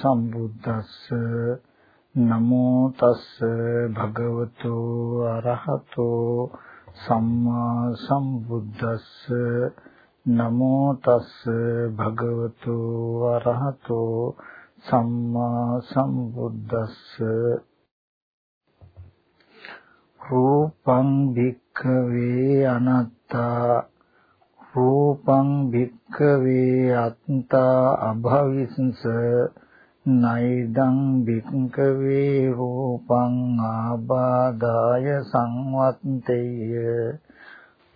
සම්බුද්දස්ස නමෝ තස්ස භගවතු අරහතෝ සම්මා සම්බුද්දස්ස නමෝ තස්ස භගවතු අරහතෝ සම්මා සම්බුද්දස්ස රූපං භික්ඛවේ අනත්තා රූපං භික්ඛවේ අත්තා අභවිස්ස නයිදං භික්ඛවේ රූපං ආබාදාය සංවත්තේය.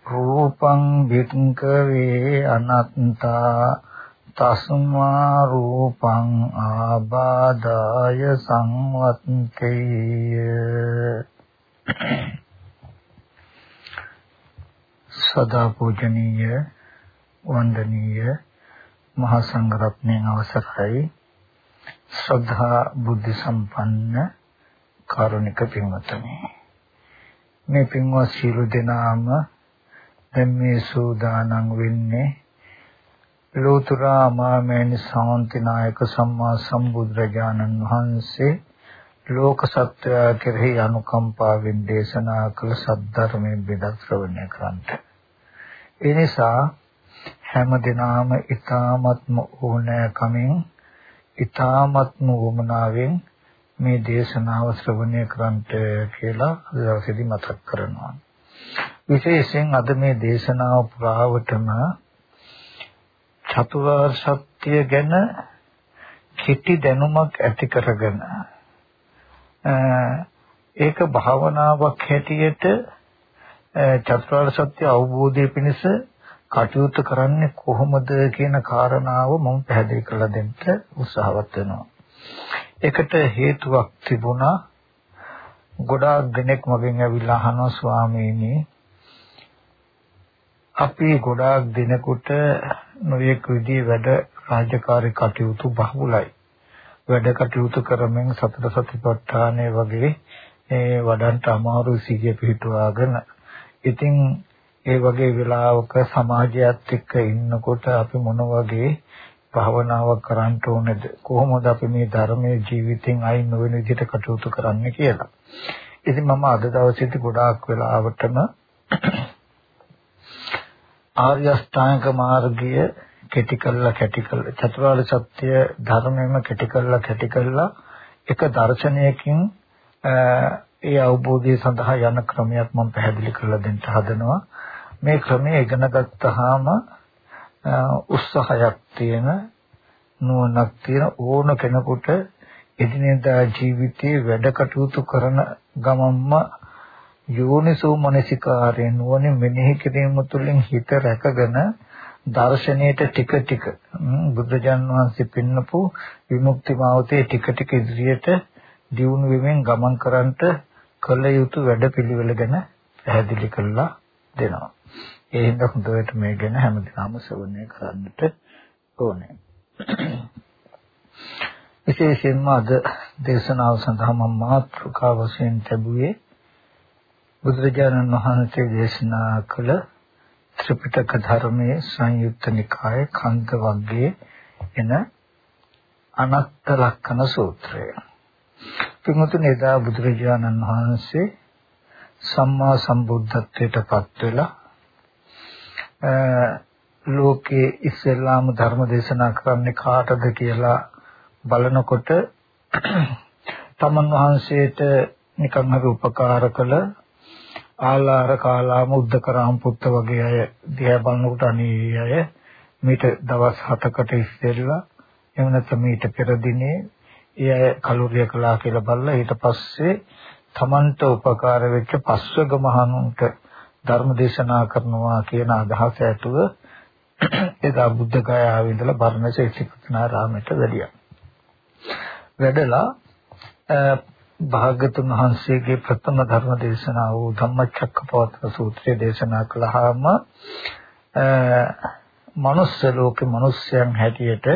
රූපං භික්ඛවේ අනත්තා. තස්මා රූපං ආබාදාය සංවත්තේය. සදා පූජනීය වන්දනීය මහා සංඝරත්නයන් අවසරයි. ශ්‍රද්ධා බුද්ධ සම්පන්න කාරුණික පින්වත්නි මේ පින්වත් සියලු දෙනාම දැන් මේ සූදානම් වෙන්නේ ලෝතුරා මාමේනි ශාන්තිනායක සම්මා සම්බුදුරජාණන් වහන්සේ ලෝක සත්‍යය කෙරෙහි අනුකම්පාවෙන් දේශනා කළ සද්ධර්මයේ බෙදක් ශ්‍රවණය කරන්ට. ඒ නිසා හැම දිනාම ඊ타මත්ම ඕනෑකමින් ඊ타මත්ම වමනාවෙන් මේ දේශනාව ශ්‍රවණය කරන්ට කියලා දවසේදී මතක් කරනවා. විශේෂයෙන් අද මේ දේශනාව පුරාවටම චතුරාර්ය සත්‍ය ගැන කිටි දැනුමක් ඇති කරගෙන ඒක භාවනාවක් හැටියට චතුරාර්ය සත්‍ය අවබෝධය පිණිස කටයුතු කරන්නේ කොහොමද කියන කාරණාව මම පැහැදිලි කරලා දෙන්න උත්සාහවත් වෙනවා. ඒකට හේතුවක් තිබුණා. ගොඩාක් දෙනෙක් මගෙන් ඇවිල්ලා අහනවා ස්වාමීනි අපි ගොඩාක් දිනකට නොයෙක් විදිහේ වැඩ රාජකාරී කටයුතු බහුලයි. වැඩ කටයුතු කරමින් සතර සතිපට්ඨානය වගේ ඒ වඩන්ට අමාරු සිහිය පිහිටුවාගෙන ඉතින් ඒ වගේ වෙලාවක සමාජයත් එක්ක ඉන්නකොට අපි මොන වගේ භාවනාවක් කරන්න ඕනේද කොහොමද අපි මේ ධර්මයේ ජීවිතෙන් අයින් නොවන විදිහට කටයුතු කරන්න කියලා. ඉතින් මම අද දවසේදී ගොඩාක් වෙලාවටම ආර්ය අෂ්ටාංග මාර්ගය කෙටි කළා කැටි කළා චතුරාර්ය සත්‍ය ධර්මයෙන්ම කෙටි කළා කැටි කළා එක දර්ශනයකින් ඒ අවබෝධය සඳහා යන ක්‍රමයක් මම පැහැදිලි කරලා දෙන්න හදනවා මේ ක්‍රමය ඉගෙන ගත්තාම උත්සාහයක් තියෙන නුවණක් තියෙන ඕන කෙනෙකුට එදිනෙදා ජීවිතයේ වැඩ කටයුතු කරන ගමන්ම යෝනිසෝ මනසිකාරයෙන් නුවණින් මෙනෙහි කිරීම තුළින් හිත රැකගෙන දර්ශනයට ටික ටික බුදුජාන් වහන්සේ පෙන්නපු විමුක්ති මාවතේ ටික ටික ඉදිරියට දියුණු වෙමින් ගමන් කරන්නට කළ යුතු වැඩපිළිවෙල ගැන පැහැදිලි කරලා දෙනවා. ඒ හින්දා හොඳට මේ ගැන හැමදාම ශ්‍රවණය කරන්නට ඕනේ. විශේෂයෙන්ම අද දේශනාව සඳහා මම මාතෘකාව වශයෙන් ලැබුවේ බුදුරජාණන් වහන්සේ දේශනා කළ ත්‍රිපිටක ධර්මයේ සංයුක්ත නිකාය කන්ද වර්ගයේ එන අනත්ත ලක්ෂණ සූත්‍රය. පින්වතුනි එදා බුදුරජාණන් වහන්සේ සම්මා සම්බුද්ධත්වයට පත් වෙලා ලෝකේ ඉස්ලාම ධර්ම දේශනා කරන්නේ කාටද කියලා බලනකොට තමන් වහන්සේට නිකන් හරි උපකාර කළ ආලාර කාලාම උද්දකරාම පුත්ත වගේ අය දිහා බලනකොට අනේ අය මේට දවස් 7කට ඉස්සෙල්ලා එහෙම නැත්නම් මීට පෙර දිනේ ඒ අය කලුරිය කළා කියලා බලලා ඊට පස්සේ තමන්ට උපකාර වෙච්ච පස්වග මහණුන්ට ධර්ම දේශනා කරනවා කියන අදහස ඇතුව එදා බුද්ධ ගයාවේ ඉඳලා බර්ණස ඉසිපතනාරාමයට වැඩියා. වැඩලා භාගතුන් වහන්සේගේ ප්‍රථම ධර්ම දේශනාව වූ ධම්මචක්කපවත්තන සූත්‍රය දේශනා කළාම මනුස්ස ලෝකේ මිනිස්යන් හැටියට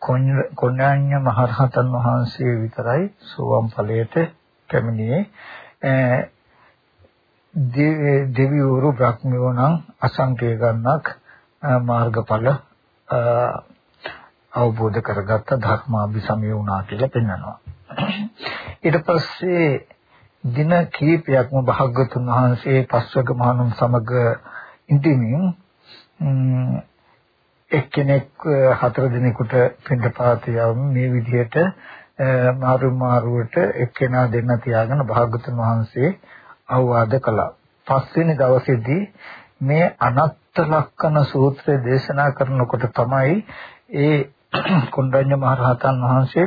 කොණ්‍යාඤ්ඤ මහරහතන් වහන්සේ විතරයි සෝවම් ඵලයට පැමිණියේ දෙවිවරු බ්‍රහ්මයෝ නම් අසංකේ ගන්නක් මාර්ගඵල අවබෝධ කරගත්ත ධර්මාභිසමය වුණා කියලා පෙන්වනවා. ඊට පස්සේ දින කීපයක්ම භාග්‍යතුන් වහන්සේ පස්වග මහණුන් සමග ඉඳිමින් එක්කෙනෙක් හතර දිනෙකට පිටපාත යවම මේ විදිහට මාරු මාරුවට එක්කෙනා දෙන්න තියාගෙන භාග්‍යතුන් වහන්සේ අවවාද කළා. පස්වෙනි දවසේදී මේ අනත්ත ලක්කන සූත්‍රය දේශනා කරනකොට තමයි ඒ කොණ්ඩඤ්ඤ මහරහතන් වහන්සේ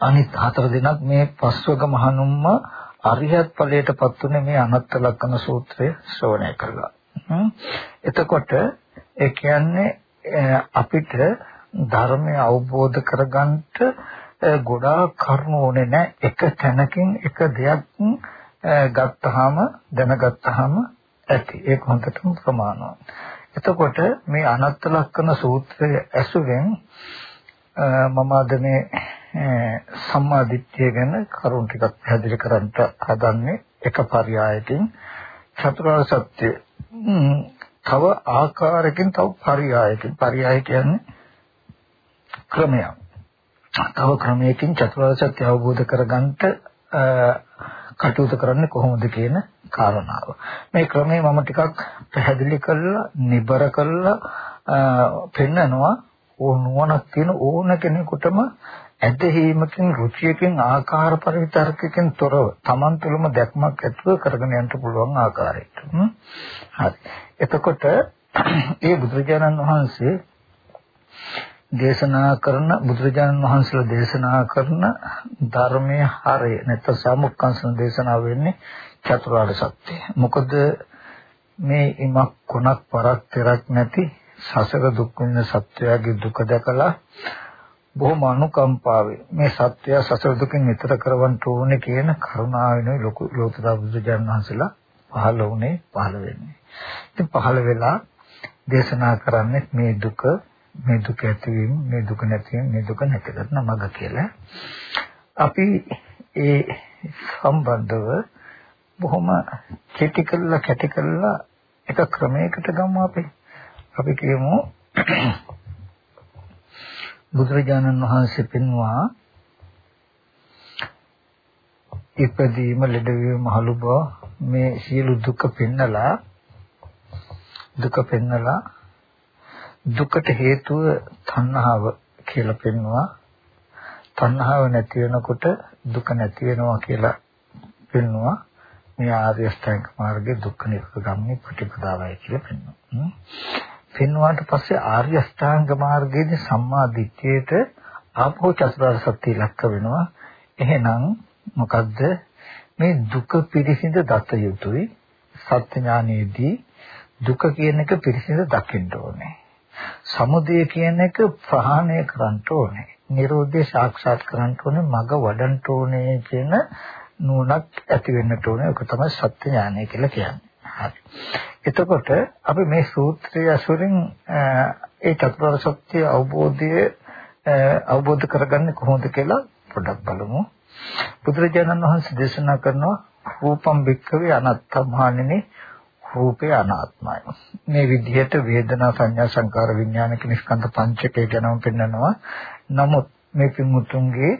අනිත් හතර දිනක් මේ පස්වග මහණුම්ම අරිහත් ඵලයටපත් උනේ මේ අනත්ත ලක්කන සූත්‍රය ශ්‍රවණය කරලා. එතකොට ඒ කියන්නේ අපිට ධර්මය අවබෝධ කරගන්නට ගොඩාක් කරුණු ඕනේ නැහැ. එක තැනකින් එක දෙයක් ගත්තාම දැනගත්තාම ඇති. ඒක හොඳටම ප්‍රමාණවත්. එතකොට මේ අනත්ත ලක්කන සූත්‍රය ඇසුරෙන් මම අද මේ සම්මා දිට්ඨිය ගැන කරුණු ටිකක් පැහැදිලි කරන්න හදන්නේ එක පරයයකින් චතුරාර්ය සත්‍ය තව ආකාරයකින් තව පරයයකින් පරයය කියන්නේ ක්‍රමයක්. තව ක්‍රමයකින් චතුරාර්ය සත්‍ය අවබෝධ කරගන්නට කටයුතු කරන්නේ කොහොමද කියන කාරණාව. මේ ක්‍රමය මම ටිකක් පැහැදිලි කරලා නිබර කරලා පෙන්නනවා ඕනුවණක් තියෙන ඕන කෙනෙකුටම ඇදහිීමකින් රුචියකින් ආකාර පරිවිතර්කකින් තොරව Taman තුළම දැක්මක් ඇතුව කරගෙන යන්න පුළුවන් ආකාරයට. හරි. එතකොට ඒ බුදුරජාණන් වහන්සේ දේශනා කරන බුදුරජාණන් වහන්සේලා දේශනා කරන ධර්මයේ හරය නැත්නම් සමුක්ඛංශන දේශනාව වෙන්නේ චතුරාර්ය සත්‍යය. මොකද මේ ඉමක් කොනක් පරක් තෙරක් නැති සසර දුක් විඳ සත්‍යයේ දුක දැකලා බොහොම අනුකම්පාවෙන් මේ සත්‍ය සසර දුකින් ඈතර කරවන්න ඕනේ කියන කරුණාවෙන් ලොකු ලෝතර බුදුජානක වහන්සේලා පහළ වුණේ පහළ වෙන්නේ. ඉතින් පහළ වෙලා දේශනා කරන්නේ මේ දුක මේ දුක ඇතිවීම මේ දුක නැතිවීම මේ දුක නැති කරන මඟ කියලා. අපි ඒ සම්බන්ධව බොහොම කෙටි කළා කැටි කළා එක ක්‍රමයකට ගමු අපි. අපි කියමු බුදුරජාණන් වහන්සේ පෙන්වා ඉපදීම ලෙඩවීම මහලු බව මේ සියලු දුක පෙන්නලා දුක පෙන්නලා දුකට හේතුව තණ්හාව කියලා පෙන්වනවා තණ්හාව නැති වෙනකොට දුක නැති වෙනවා කියලා පෙන්වනවා මේ ආර්ය අෂ්ටාංග මාර්ගයේ දුක්ඛ නිරෝධ ගම්මේ ප්‍රතිපදාවයි කියලා පෙන්වනවා පෙන්වුවාට පස්සේ ආර්ය අෂ්ටාංග මාර්ගයේදී සම්මා දිට්ඨියට ආපෝ චතුරාර්ය සත්‍ය ඉලක්ක වෙනවා. එහෙනම් මොකද්ද? මේ දුක පිරිසිඳ දත යුතුයි. සත්‍ය ඥානයේදී දුක කියන එක පිරිසිඳ දකින්න ඕනේ. සමුදය කියන එක ප්‍රහාණය කරන්න ඕනේ. නිරෝධය සාක්ෂාත් කරන්න ඕනේ, මග වඩන්න ඕනේ කියන නුවණක් ඇති වෙන්න ඕනේ. ඒක තමයි සත්‍ය ඥානය කියලා කියන්නේ. හරි. එතකොට අපි මේ සූත්‍රය අසුරින් ඒ චතුරාර්ය සත්‍ය අවබෝධය අවබෝධ කරගන්නේ කොහොමද කියලා පොඩ්ඩක් බලමු. බුදුරජාණන් වහන්සේ දේශනා කරනවා රූපම් භික්ඛවේ අනත්තමහණෙනි රූපේ අනාත්මයි. මේ විදිහට වේදනා සංඥා සංකාර විඥාන කියන ස්කන්ධ පංචකය ගැනම පෙන්නනවා. නමුත් මේ පින්මුතුන්ගේ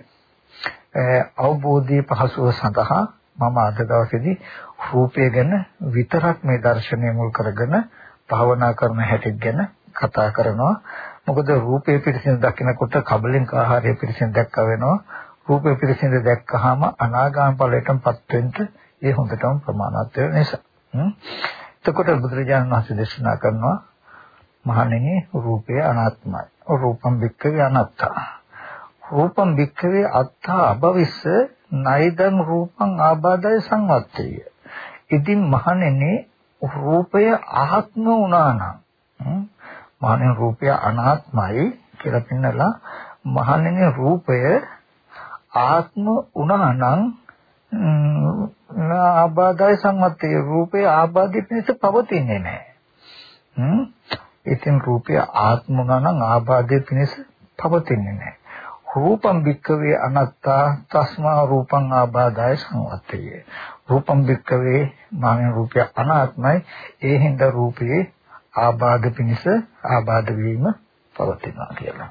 අවබෝධයේ පහසුව සඳහා මම අද දවසේදී රූපය ගැන විතරක් මේ දර්ශනය මුල් කරගෙන භාවනා කරන හැටි ගැන කතා කරනවා. මොකද රූපය පිරිසිදු දකිනකොට කබලින්ක ආහාරය පිරිසිදු දැක්ක වෙනවා. රූපය පිරිසිදු දැක්කහම අනාගාම ඵලයටපත් වෙන්න ඒ හොඳටම ප්‍රමාණවත් වෙන නිසා. එතකොට බුදුරජාණන් වහන්සේ දේශනා කරනවා මහණෙනි රූපය අනාත්මයි. රූපම් වික්කවේ අනාත්තා. රූපම් වික්කවේ අත්තා අභවිස්ස නයිදං රූපං ආබාධය සංවත්තේය. ඉතින් මහණෙනි රූපය ආත්ම වුණා නම් මහණෙනි රූපය අනාත්මයි කියලා පෙන්නලා මහණෙනි රූපය ආත්ම වුණා නම් ආබාධය සංවත්තේ රූපේ ආබාධි පිණිස පවතින්නේ නැහැ. ඉතින් රූපය ආත්ම වුණා නම් ආබාධය පිණිස පවතින්නේ නැහැ. රූපම් භික්කවේ අනත්තා තස්මා රූපං ආබාධය සංවත්තේ රූපම් භික්කවේ මාන රූපය අනාත්මයි ඒ හින්දා රූපයේ ආබාධ පිණිස ආබාධ වීම පවතිනවා කියලා.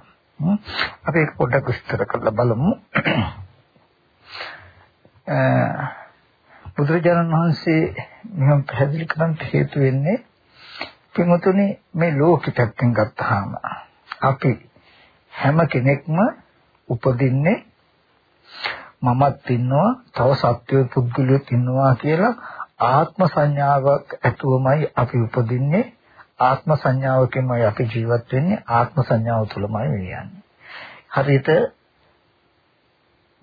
අපි ඒක පොඩ්ඩක් විස්තර කරලා බලමු. බුදුරජාණන් වහන්සේ මෙහෙම පැහැදිලි කරන්න හේතු වෙන්නේ පින්වතුනි මේ ලෝකෙ පැත්තෙන් ගත්තාම අපි හැම කෙනෙක්ම උපදින්නේ මමත් ඉන්නවා තව සත්වයේ පුද්ගලයෙක් ඉන්නවා කියලා ආත්ම සංඥාවක් ඇතුවමයි අපි උපදින්නේ. ආත්ම සංඥාවකින්මයි අපි ජීවත් වෙන්නේ. ආත්ම සංඥාව තුළමයි වෙන්නේ. හරියට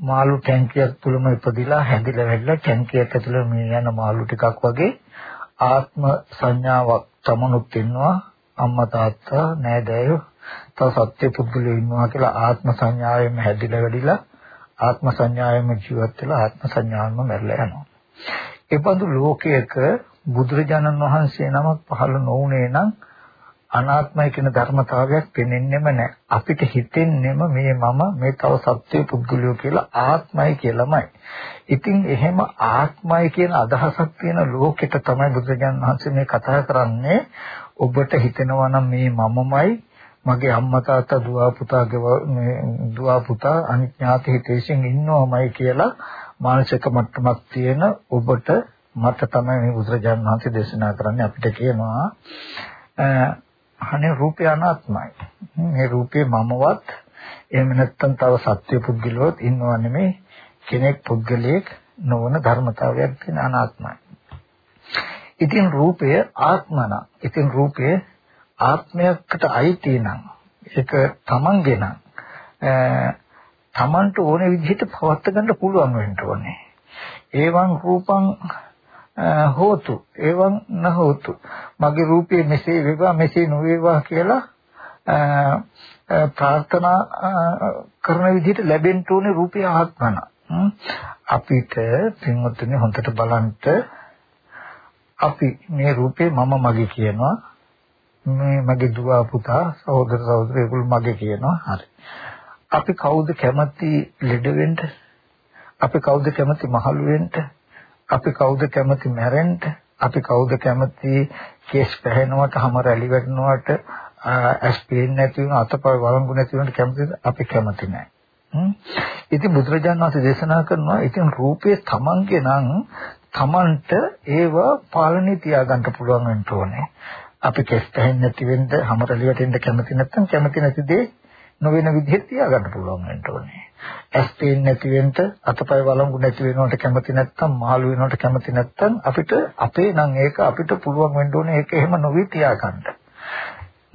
මාළු ටැංකියක් තුලම ඉපදිලා හැදිලා වැඩිලා ටැංකියක් ඇතුළේ මේ යන මාළු ටිකක් වගේ ආත්ම සංඥාවක් තමනුත් ඉන්නවා අම්මා තාත්තා නෑදෑයෝ තව සත්‍ය පුද්ගලයෝ ඉන්නවා කියලා ආත්ම සංඥාවෙම හැදිලා වැඩිලා ආත්ම සංඥාවෙම ජීවත් වෙලා ආත්ම සංඥාවෙම මැරලා යනවා. ඒ බඳු ලෝකයක බුදුරජාණන් වහන්සේ නමක් පහළ නොවුනේ නම් අනාත්මයි කියන ධර්මතාවයක් පෙනෙන්නෙම නැහැ. අපිට හිතෙන්නෙම මේ මම මේ තව සත්‍ය පුද්ගලයෝ කියලා ආත්මයි කියලාමයි. ඉතින් එහෙම ආත්මයි කියන අදහසක් තියෙන ලෝකෙට තමයි බුදුරජාණන් වහන්සේ මේ කතා කරන්නේ. ඔබට හිතෙනවා නම් මේ මමමයි මගේ අම්මා තාත්තා දුව පුතා දුව පුතා අනිත් ඥාති හිතේසින් ඉන්නවමයි කියලා මානසික මට්ටමක් තියෙන ඔබට මට තමයි මේ බුදුරජාණන් වහන්සේ දේශනා කරන්නේ අපිට කියනවා අනේ රූපය අනාත්මයි. මේ රූපේ මමවත් එහෙම නැත්නම් තව සත්‍ය පුද්ගලවත් ඉන්නව නෙමෙයි කෙනෙක් පුද්ගලයෙක් නොවන ධර්මතාවයක් තියෙන අනාත්මයි. ඉතින් රූපය ආත්මන. ඉතින් රූපය ආත්මයකට අයිති නම් ඒක තමන්ගේ නම් තමන්ට ඕන විදිහට පවත් ගන්න පුළුවන් වෙන්න ඕනේ. ඒවන් රූපං හෝතු. එවං නහෝතු. මගේ රූපේ මෙසේ වේවා මෙසේ නොවේවා කියලා ප්‍රාර්ථනා කරන විදිහට ලැබෙන්න ඕනේ රූපය ආත්මන. අපිට පින්වත්නි හොඳට බලන්න අපි මේ රූපේ මම මගේ කියනවා. මේ මගේ දුව පුතා සහෝදර සහෝදරයෝ ඒගොල්ලෝ මගේ කියනවා. හරි. අපි කවුද කැමති ලෙඩ වෙන්න? අපි කවුද කැමති මහලු වෙන්න? අපි කවුද කැමති මැරෙන්න? අපි කවුද කැමති කේස් පැහැෙනවට, හැම රැලි වැටෙනවට, ඇස් පේන්නේ නැති වෙන, අතපය වළංගු නැති වෙනට කැමතිද? අපි කැමති නැහැ. ඉතින් බුදුරජාණන් වහන්සේ දේශනා කරනවා ඉතින් රූපේ තමන්ගේ නම් තමන්ට ඒව පාලනේ තියාගන්න පුළුවන් වෙන්න ඕනේ. අපි කෙස් පැහෙන්නේ නැති වෙන්න, හැම රැලි වැටෙන්න කැමති නැත්නම් කැමති නැති දේ නොවන විදිහට තියාගන්න පුළුවන් වෙන්න ඕනේ. ඇස් පේන්නේ නැති වෙන්න, අතපය වළංගු නැති වෙනවට කැමති නැත්නම්, මහලු වෙනවට කැමති නැත්නම් අපිට අපේ නම් ඒක අපිට පුළුවන් වෙන්න ඕනේ ඒක එහෙම නොවි තියාගන්න.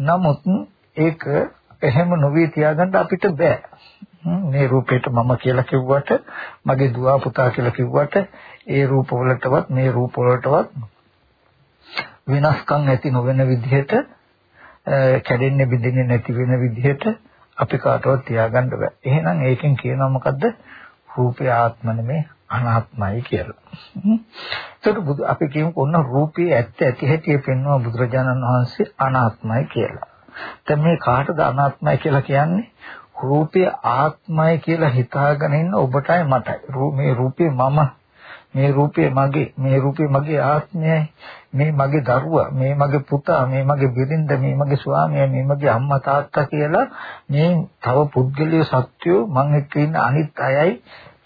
නමුත් ඒක එහෙම නොවි තියාගන්න අපිට බෑ. මේ රූපේට මම කියලා කිව්වට, මගේ දුව පුතා කියලා කිව්වට, ඒ රූපවලටවත් මේ රූපවලටවත් වෙනස්කම් ඇති නොවන විදිහට කැඩෙන්නේ බිඳෙන්නේ නැති වෙන විදිහට අපි කාටවත් තියාගන්න බෑ. එහෙනම් ඒකෙන් කියනවා මොකද්ද? රූපය ආත්ම නෙමේ අනාත්මයි කියලා. ඒකට බුදු අපි කියමු ඔන්න රූපේ ඇත්ත ඇති හැටි පෙන්වන බුදුරජාණන් වහන්සේ අනාත්මයි කියලා. දැන් මේ කාටද අනාත්මයි කියලා කියන්නේ? රූපය ආත්මයි කියලා හිතාගෙන ඉන්න ඔබටයි මටයි. මේ රූපේ මම මේ රූපේ මගේ මේ රූපේ මගේ ආත්මයයි මේ මගේ දරුවා මේ මගේ පුතා මේ මගේ බිරිඳ මේ මගේ ස්වාමියා මේ මගේ අම්මා තාත්තා කියලා මේ තව පුද්ගලිය සත්‍යෝ මං එක්ක ඉන්න අනිත් අයයි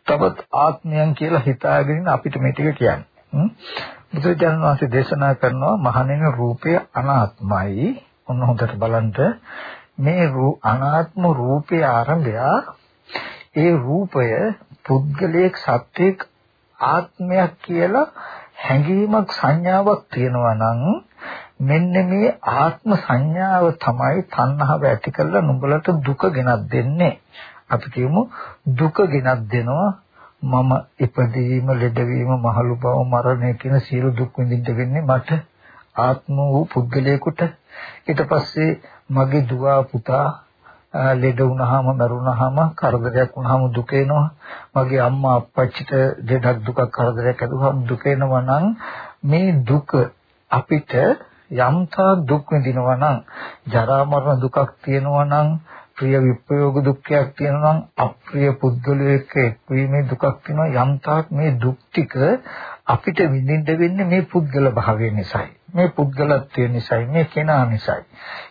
තවත් ආත්මයන් කියලා හිතාගෙන අපිට මේ ටික කියන්නේ. බුදුරජාණන් වහන්සේ දේශනා කරනවා මහණෙනි රූපය අනාත්මයි. ඔන්න හොඳට බලන්න. මේ අනාත්ම රූපේ ආරම්භය ඒ රූපය පුද්ගලයෙක් සත්‍යයක් ආත්මයක් කියලා හැඟීමක් සංඥාවක් තියෙනවා නම් මෙන්න මේ ආත්ම සංඥාව තමයි තණ්හාව ඇති කරලා නුඹලට දුක ගෙනත් දෙන්නේ. අපි කියමු දුක ගෙනත් දෙනවා මම ඉපදීම, ලෙඩවීම, මහලු බව, මරණය කියන සියලු දුක් විඳින්න වෙන්නේ මට ආත්ම වූ පුද්ගලයෙකුට. ඊට පස්සේ මගේ දුව පුතා ලෙඩ වුණාම මරුණාම කරදරයක් වුණාම දුක එනවා. මගේ අම්මා අප්පච්චිට දෙඩක් දුකක් කරදරයක් ඇදුවම දුක එනවා නම් මේ දුක අපිට යම්තා දුක් විඳිනවා නම් ජරා මරණ දුකක් තියෙනවා නම් ප්‍රිය විප්‍රයෝග දුක්ඛයක් තියෙනවා නම් අප්‍රිය පුද්ගලයෙක් එක්ක එක්වීමේ දුකක් තියෙනවා. යම් තාක් මේ දුක් ටික අපිට විඳින්න වෙන්නේ මේ පුද්ගල භාවය නිසායි. මේ පුද්ගලත්වය නිසායි. මේ කෙනා නිසායි.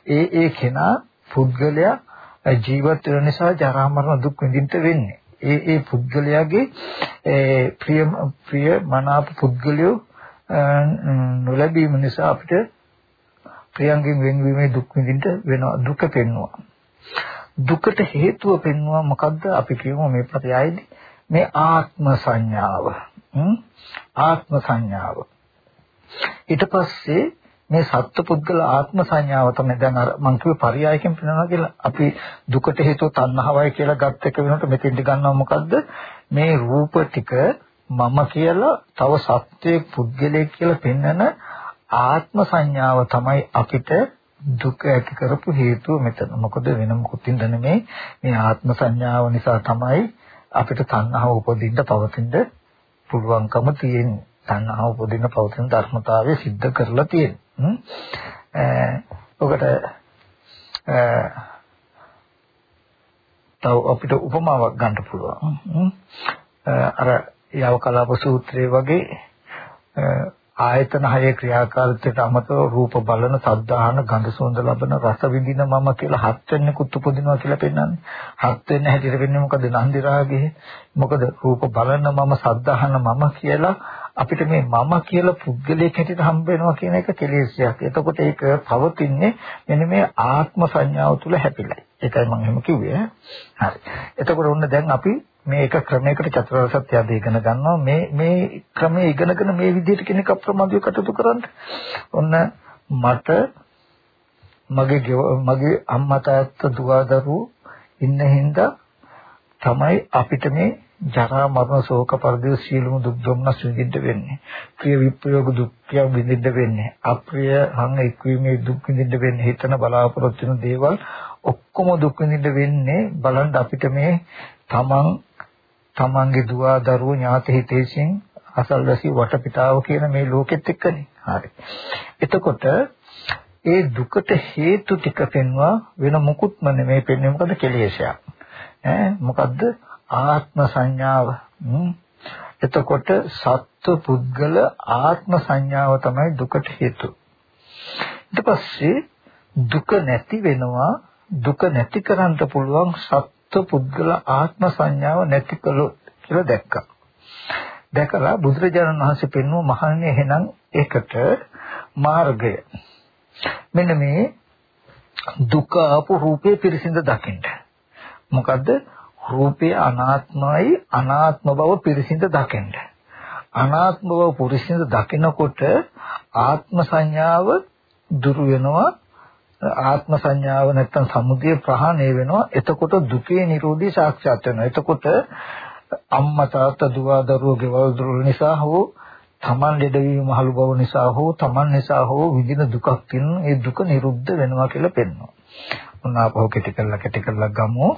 ඒ ඒ කෙනා පුද්ගලයා ජීවත් වෙන නිසා ජරා මරණ දුක් විඳින්න වෙන්නේ. ඒ ඒ පුද්ගලයාගේ ප්‍රිය ප්‍රිය මනාප පුද්ගලයෝ නොලැබීම නිසා අපිට ප්‍රියංගෙන් වෙන්වීමේ දුක් විඳින්න වෙනවා දුක පෙන්නවා දුකට හේතුව පෙන්වුවා මොකද්ද? අපි කියමු මේ පරයයිදී මේ ආත්ම සංඥාව. ආත්ම සංඥාව. ඊට පස්සේ මේ සත්පුද්ගල ආත්ම සංඥාව තමයි දැන් අර මං කිව්වේ පරයයකින් පෙන්වනවා කියලා අපි දුකට හේතුව තණ්හාවයි කියලා ගත් එක වෙනකොට මෙතෙන්ට ගන්නවා මොකද්ද මේ රූප ටික මම කියලා තව සත්‍යයේ පුද්ගලයෙක් කියලා පෙන්වන ආත්ම සංඥාව තමයි අපිට දුක ඇති කරපු හේතුව මෙතන. මොකද වෙන මොකුත්ින්ද නෙමේ මේ ආත්ම සංඥාව නිසා තමයි අපිට තණ්හාව උපදින්න පවතින්න පුළුවන්කම තියෙන්නේ. තණ්හාව උපදින්න පවතින ධර්මතාවය सिद्ध කරලා තියෙන්නේ. ඔකට තව අපිට උපමාවක් ගන්න පුළුවන්. අර යවකලාප සූත්‍රයේ වගේ ආයතන හයේ ක්‍රියාකාරීත්වයට අමතරව රූප බලන, සද්ධාහන, ගඳ සුවඳ ලබන, රස විඳින මම කියලා හත් වෙන්නේ කුත් උපදිනවා කියලා පෙන්වන්නේ. හත් වෙන්න හැටියට වෙන්නේ මොකද? නන්දි රාගේ. මොකද රූප බලන මම, සද්ධාහන මම කියලා අපිට මේ මම කියලා පුද්ගලයෙක් හැටියට හම්බ වෙනවා කියන එක කෙලෙසයක්. එතකොට ඒක පවතින්නේ මෙන්න මේ ආත්ම සංඥාව තුළ හැපිලයි. ඒකයි මම එහෙම කිව්වේ. හරි. එතකොට ඔන්න දැන් අපි මේ එක ක්‍රමයකට චතුරාර්ය සත්‍ය අධ ඉගෙන ගන්නවා මේ මේ ක්‍රමයේ ඉගෙනගෙන මේ විදිහට කෙනෙක් අප්‍රමාදීව කටයුතු කරන්න ඔන්න මට මගේ මගේ අම්මා තාත්තා දුව දරුවෝ ඉන්න හින්දා තමයි අපිට මේ ජරා මරණ ශෝක පරිදේ සියලුම දුක් දුම්නස් විඳින්න වෙන්නේ. ප්‍රිය විප්‍රයෝග දුක්ඛය විඳින්න වෙන්නේ. අප්‍රිය හං එක්වීමේ දුක් විඳින්න වෙන්නේ. හිතන බලාපොරොත්තු වෙන දේවල් ඔක්කොම දුක් විඳින්න වෙන්නේ. බලන්න අපිට මේ තමන් තමන්ගේ දුව දරුවෝ ඥාති හිතේසින් අසල්වැසි වටපිටාව කියන මේ ලෝකෙත් එක්කනේ. හරි. එතකොට ඒ දුකට හේතු ටික පෙන්වා වෙන මුකුත්ම නෙමෙයි පෙන්වන්නේ මොකද කෙලෙසයක්. ඈ මොකද්ද ආත්ම සංඥාව. එතකොට සත්ව පුද්ගල ආත්ම සංඥාව තමයි දුකට හේතු. ඊට පස්සේ දුක නැති වෙනවා දුක නැති කරන්න පුළුවන් සත් සත්ව පුද්ගල ආත්ම සංඥාව නැති කළොත් කියලා දැක්කා. දැකලා බුදුරජාණන් වහන්සේ පෙන්වුව මහන්නේ එහෙනම් ඒකට මාර්ගය. මෙන්න මේ දුක ආපු රූපේ පිරිසිඳ දකින්න. මොකද්ද? රූපය අනාත්මයි අනාත්ම බව පිරිසිඳ දකින්න. අනාත්ම බව පුරිසිඳ දකිනකොට ආත්ම සංඥාව දුරු වෙනවා ආත්ම සංඥාව නැත්තම් සමුදය ප්‍රහාණය වෙනවා. එතකොට දුකේ නිරෝධී සාක්ෂාත් වෙනවා. එතකොට අම්මා තාත්තා දුව දරුවෝ ගෙවල් දොරවල් නිසා හෝ තමන් ලෙඩවීම මහලු බව නිසා හෝ තමන් නිසා හෝ විඳින දුකක් තියෙන ඒ දුක නිරුද්ධ වෙනවා කියලා පෙන්වනවා. මොන ආපහු කෙටි කරලා කෙටි කරලා ගමු.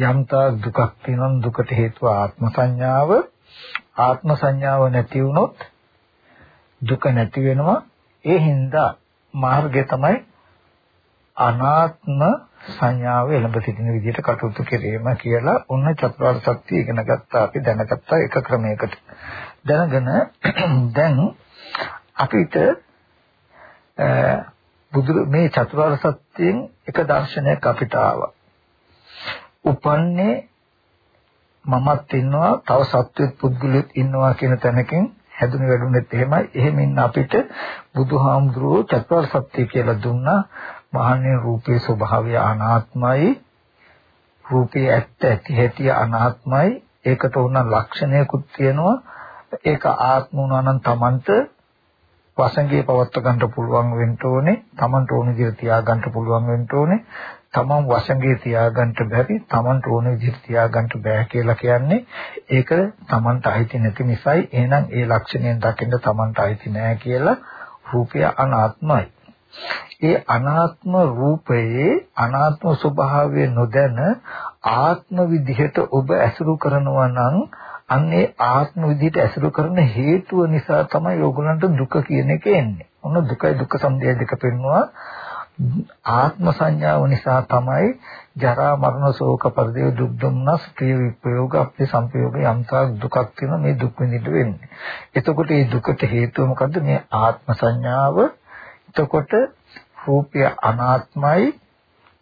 යම්තා දුකක් තියෙනවා දුකට හේතුව ආත්ම සංඥාව. ආත්ම සංඥාව නැති වුණොත් දුක නැති වෙනවා. ඒ හින්දා මාර්ගය තමයි අනාත්ම සංඥාව එළඹ සිටින විදිහට කටයුතු කිරීම කියලා ඔන්න චතුරාර්ය සත්‍ය ඉගෙන ගත්තා අපි දැනගත්තා එක ක්‍රමයකට දැනගෙන දැන් අපිට බුදු මේ චතුරාර්ය සත්‍යයෙන් එක දර්ශනයක් අපිට ආවා උපන්නේ මමත් ඉන්නවා තව සත්වෙත් පුද්ගලෙත් ඉන්නවා කියන තැනකින් හැදුනේ වැඩුණෙත් එහෙමයි. එහෙම ඉන්න අපිට බුදුහාමුදුරුවෝ චතුරාර්ය සත්‍ය කියලා දුන්නා. මහන්නේ රූපේ ස්වභාවය අනාත්මයි. රූපේ ඇත්ත ඇති හැටි අනාත්මයි. ඒකට උන ලක්ෂණයකුත් තියෙනවා. ඒක ආත්ම වුණා නම් Tamanට වසංගයේ පවත්ව ගන්න පුළුවන් වෙන්න ඕනේ. Tamanට ඕන විදිහට තියා ගන්න පුළුවන් වෙන්න ඕනේ. Taman වසංගයේ තියා ගන්න බැරි Tamanට ඕන විදිහට තියා ගන්න බෑ කියලා කියන්නේ ඒක Tamanට අයිති නැති නිසායි එහෙනම් ඒ ලක්ෂණයෙන් දකින්න Tamanට අයිති නෑ කියලා රූපය අනාත්මයි ඒ අනාත්ම රූපයේ අනාත්ම ස්වභාවය නොදැන ආත්ම විදිහට ඔබ ඇසුරු කරනවා නම් අන්නේ ආත්ම විදිහට ඇසුරු කරන හේතුව නිසා තමයි ඕගොල්ලන්ට දුක කියන එක එන්නේ. ඔන්න දුකයි දුක්ඛ සමුදය දෙක පෙන්නවා. ආත්ම සංඥාව නිසා තමයි ජරා මරණ ශෝක පරිදේ දුක් දුම්නස් ප්‍රිය විපයෝග අපේ සංපයෝග යම්තා දුකක් තියෙන මේ දුක් විඳින්න වෙන්නේ. එතකොට මේ දුකට හේතුව මොකද්ද? මේ ආත්ම සංඥාව. එතකොට රූපය අනාත්මයි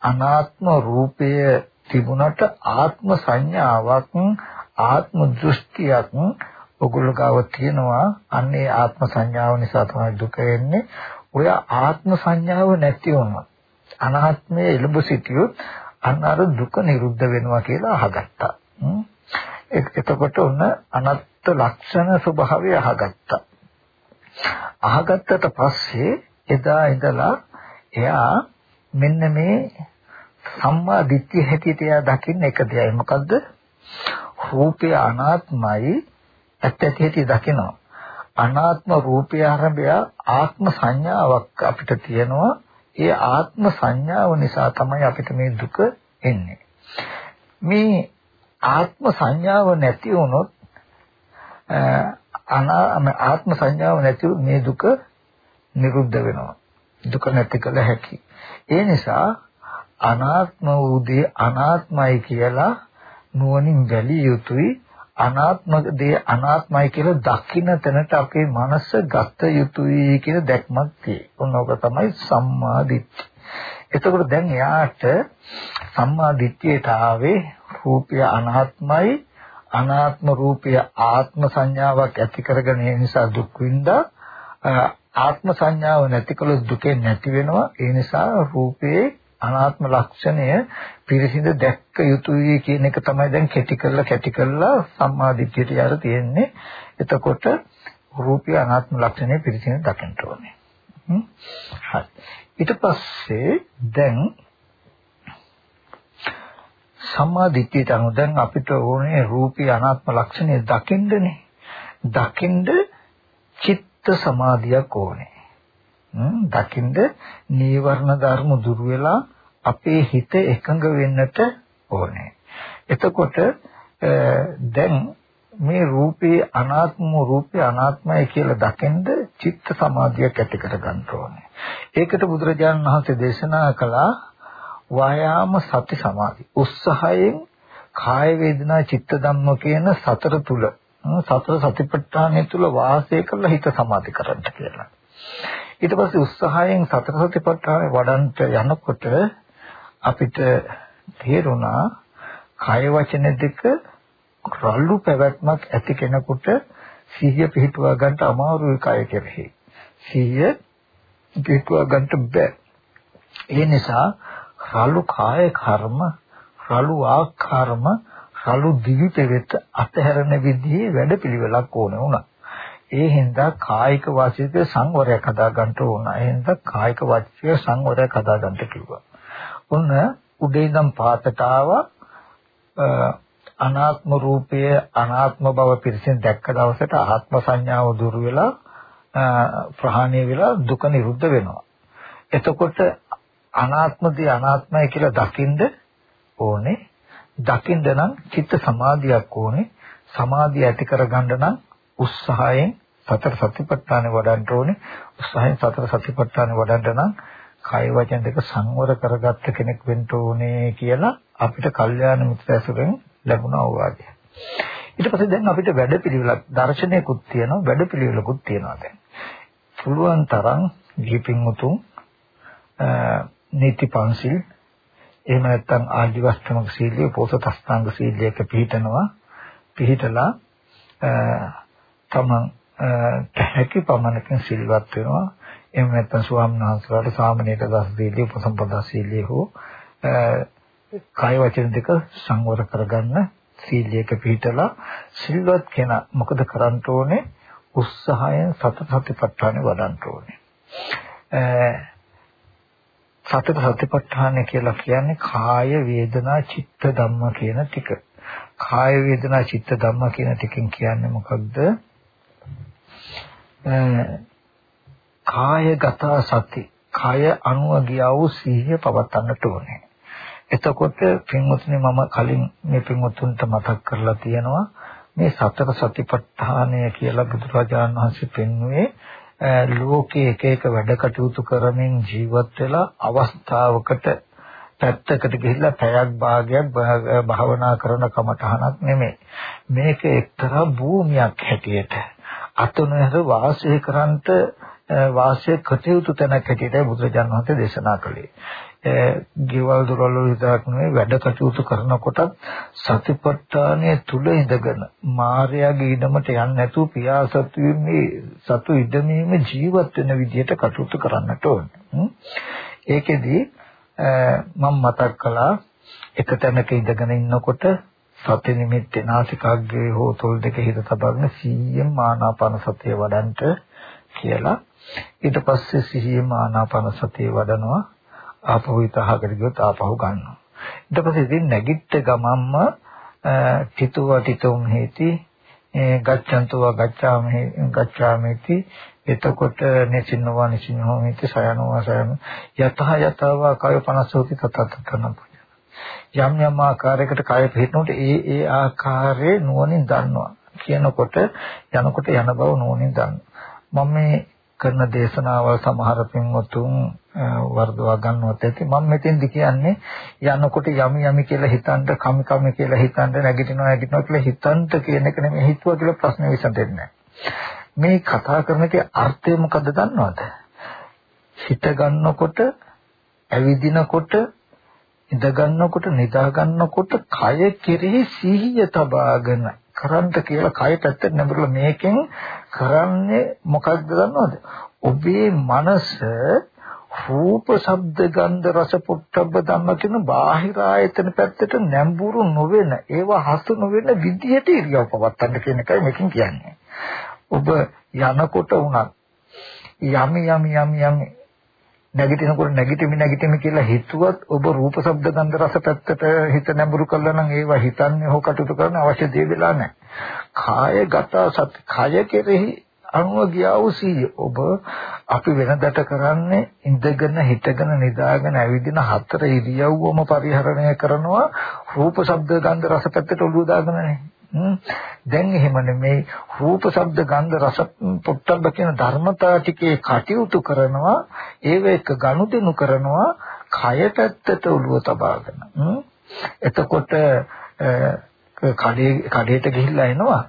අනාත්ම රූපය තිබුණට ආත්ම සංඥාවක් ආත්ම දෘෂ්ටියක් ඔගොල්ලෝ ගාව තියෙනවා අන්නේ ආත්ම සංඥාව නිසා තමයි දුක එන්නේ ඔය ආත්ම සංඥාව නැති වුණා. අනාත්මයේ එළඹ සිටියොත් අන්න අර දුක නිරුද්ධ වෙනවා කියලා අහගත්තා. එතකොට ඔන්න අනත්ත් ලක්ෂණ ස්වභාවය අහගත්තා. අහගත්තට පස්සේ එදා ඉඳලා එයා මෙන්න මේ සම්මා දිට්ඨිය හැටියට එයා දකින්න එක දෙයයි. මොකද්ද? රූපය අනාත්මයි ඇත්ත ඇති හැටි දකිනවා. අනාත්ම රූපය ආරම්භය ආත්ම සංඥාවක් අපිට තියෙනවා. ඒ ආත්ම සංඥාව නිසා තමයි අපිට මේ දුක එන්නේ. මේ ආත්ම සංඥාව නැති වුණොත් ආත්ම සංඥාව නැති මේ දුක නිරුද්ධ වෙනවා. දුක නැති කළ හැකි. ඒ නිසා අනාත්ම වූ දේ අනාත්මයි කියලා නුවණින් බැලිය යුතුයි. අනාත්ම දේ අනාත්මයි කියලා දකින්න තැනට අපේ මනස ගත යුතුයි කියන දැක්මක් තියෙයි. ඔන්නෝක තමයි සම්මා දිට්ඨිය. එතකොට දැන් එයාට සම්මා දිට්ඨියට ආවේ රූපය අනාත්මයි අනාත්ම රූපය ආත්ම සංඥාවක් ඇති කරගෙන ඒ නිසා දුක් විඳා ආත්ම සංඥාව නැතිකලොත් දුකෙන් නැති වෙනවා ඒ නිසා රූපේ අනාත්ම ලක්ෂණය පිරිසිඳ දැක්ක යුතුයි කියන එක තමයි දැන් කැටි කරලා කැටි කරලා සම්මාදිට්ඨියට යාර තියෙන්නේ. එතකොට රූපය අනාත්ම ලක්ෂණය පිරිසිඳ දකින්න ඕනේ. හරි. ඊට පස්සේ දැන් සම්මාදිට්ඨියට අනුව දැන් අපිට ඕනේ රූපී අනාත්ම ලක්ෂණය දකින්නනේ. දකින්න චිත්ත සමාධියක් ඕනේ. දකින්ද නීවරණ ධර්ම දුර වෙලා අපේ හිත එකඟ වෙන්නට ඕනේ. එතකොට දැන් මේ රූපේ අනාත්ම රූපේ අනාත්මයි කියලා දකින්ද චිත්ත සමාධියක් ඇති කර ගන්න ඕනේ. ඒකට බුදුරජාණන් වහන්සේ දේශනා කළා වායාම සති සමාධි. උත්සාහයෙන් කාය වේදනා චිත්ත ධම්ම කියන සතර තුල සතර සතිපට්ඨානය තුල වාසය කරලා හිත සමාධි කරන්න කියලා. ඊට පස්සේ උත්සාහයෙන් සතර සතිපට්ඨාන වඩන්ට යනකොට අපිට තේරුණා කය වචන දෙක රළු පැවැත්මක් ඇති කෙනෙකුට සිහිය පිහිටුවා ගන්න අමාරුයි කය කෙරෙහි. සිහිය පිහිටුවා ගන්න බෑ. ඒ නිසා රළු කාය කර්ම, රළු ආකාරම, රළු දිවි පෙවෙත අතහැරන විදිහේ වැඩපිළිවෙලක් ඕන වුණා. ඒ හින්දා කායික වාචික සංවරයක් හදා ගන්න ඕන. ඒ හින්දා කායික වාචික සංවරයක් හදා ගන්න කිව්වා. ඔන්න උඩේ ඉඳන් පාතට අනාත්ම රූපය අනාත්ම බව පිරිසින් දැක්ක දවසට ආත්ම සංඥාව දුර වෙලා ප්‍රහාණය වෙලා දුක නිරුද්ධ වෙනවා. එතකොට අනාත්මදී අනාත්මයි කියලා දකින්ද ඕනේ. දකින්ද නම් චිත්ත සමාධියක් ඕනේ. සමාධිය ඇති කරගන්න නම් උත්සාහයෙන් සතර සතිපට්ඨාන වඩන්න ඕනේ. උත්සාහයෙන් සතර සතිපට්ඨාන වඩන්න නම් කය වචන දෙක සංවර කරගත්ත කෙනෙක් වෙන්න ඕනේ කියලා අපිට කල්යාණ මිත්‍රයසුරෙන් ලැබුණ අවවාදය. ඊට පස්සේ දැන් අපිට වැඩපිළිවෙලක් දර්ශනයකුත් තියෙනවා වැඩපිළිවෙලකුත් තියෙනවා දැන්. පුළුවන් තරම් දීපින් උතුම් නීති පන්සිල් එහෙම නැත්නම් ආදිවස්තමක සීලය පෝසතස්ථාංග සීලයක පිළිතනවා පිළිතලා තමන් හැකි පමණකින් සිල්වත් වෙනවා එහෙම නැත්නම් ස්වාමීන් වහන්සේලාට සාමනීය දස දීලි උපසම්පදා සීලිය හෝ කාය වචන දෙක සංවර කරගන්න සීලයක පිළිතලා සිල්වත් කෙනා මොකද කරන්න ඕනේ උත්සාහයෙන් සතර සතිපට්ඨානෙ වඩන්න ඕනේ සතර සතිපට්ඨාන කියලා කියන්නේ කාය වේදනා චිත්ත ධම්ම කියන ටික. කාය වේදනා චිත්ත ධම්ම කියන ටිකෙන් කියන්නේ මොකක්ද? කායගත සති කය අනුව ගියා වූ සිහිය පවත්වන්නට ඕනේ. එතකොට පින්වත්නි මම කලින් මේ පින්වත්තුන්ට මතක් කරලා තියෙනවා මේ සතර සතිපට්ඨානය කියලා බුදුරජාණන් වහන්සේ පෙන්වුවේ ලෝකයේ එක එක වැඩ කටයුතු කරමින් ජීවත් වෙලා අවස්ථාවකට පැත්තකට ගිහිල්ලා පැයක් භාගයක් භාවනා කරන කමටහනක් නෙමෙයි. මේක එක්තරා භූමියක් හැටියට අතුනහර වාසය කරන්ට වාසය කටයුතු තැනක් හැටියට බුදුරජාණන් වහන්සේ දේශනා කළේ. ගෙවල් දොරවල් විතරක් නෙවෙයි වැඩ කටයුතු කරනකොට සතිපට්ඨානය තුල ඉඳගෙන මායාවේ ඊඩමට යන්නේ නැතුව පියාසතුන්නේ සතු ඉදමීම ජීවත් වෙන විදිහට කටයුතු කරන්නට ඕනේ. ඒකෙදි මම මතක් කළා එක තැනක ඉඳගෙන ඉන්නකොට සති නිමිත්තේ නාසිකාග්‍රේ හෝ තොල් දෙක හිත තබගෙන 100න් ආනාපාන සතිය වඩන්ට කියලා. ඊට පස්සේ සිහියම ආනාපාන සතිය වඩනවා. ආපහු ඉතහකට ගියොත් ආපහු ගන්නවා. ඊට පස්සේ ඉතින් නැගිට ගමම්ම තිතුව තිතුම් හේති ගච්ඡන්තව ගච්ඡාමි ගච්ඡාමිති එතකොට නිසින්නවා නිසින්නවා මිති සයනවා සයන යතහ යතව කය 50 හොති තතතන යම් යම් ආකාරයකට කය පිටනොට ඒ ඒ ආකාරයේ නුවණින් දන්නවා කියනකොට යනකොට යන බව නුවණින් දන්නවා මම මේ කරන දේශනාවල් සමහර පින්වතුන් වර්ධවා ගන්නවත් ඇති. මම මෙතෙන්දි කියන්නේ යනකොට යමි යමි කියලා හිතන්න කමි කමි කියලා හිතන්න නැගිටිනවා නැගිටිනවා කියලා හිතන්න කියන එක නෙමෙයි හිතුවා කියලා ප්‍රශ්නේ විසඳෙන්නේ මේ කතා කරන එකේ අර්ථය මොකද්ද දන්නවද? හිත ගන්නකොට ඇවිදිනකොට ඉඳ ගන්නකොට නිදා ගන්නකොට කය කෙරෙහි සිහිය තබාගෙන කරන්න කියලා කය පැත්තට නැඹුරලා මේකෙන් කරන්නේ මොකක්ද දන්නවද? ඔබේ මනස රූප ශබ්ද ගන්ධ රස පුට්ටබ්බ ධම්ම කියන බාහිර ආයතන පැත්තට නැඹුරු නොවන ඒවා හසු නොවන විදිහට ඉරියව් පවත්තන්න කියන එකයි මේකෙන් කියන්නේ. ඔබ යනකොට උනත් යම් යම් යම් යම් නැගිටිනකොට නැගිටිමි නැගිටිමි කියලා හිතුවත් ඔබ රූප ශබ්ද ගන්ධ රස පැත්තට හිත නැඹුරු කළා නම් ඒවා හිතන්නේ හෝ කටයුතු කරන්න අවශ්‍ය දේ වෙලා නැහැ. කායගත සත් කය කෙරෙහි අනුව ගියා වූ සීය. ඔබ අපි වෙනදට කරන්නේ ඉඳගෙන හිටගෙන නිදාගෙන ඇවිදින හතර ඉරියව්වම පරිහරණය කරනවා. රූප ශබ්ද ගන්ධ රස පැත්තට ඔළුව දාගෙනනේ දැන් එහෙම නෙමෙයි. රූප ශබ්ද ගන්ධ රස පොට්ටබ්බ කියන ධර්මතා ටිකේ කටයුතු කරනවා. ඒව එක ගනුදෙනු කරනවා. කය පැත්තට ඔළුව තබාගෙන. එතකොට කඩේ කඩේට ගිහිල්ලා එනවා.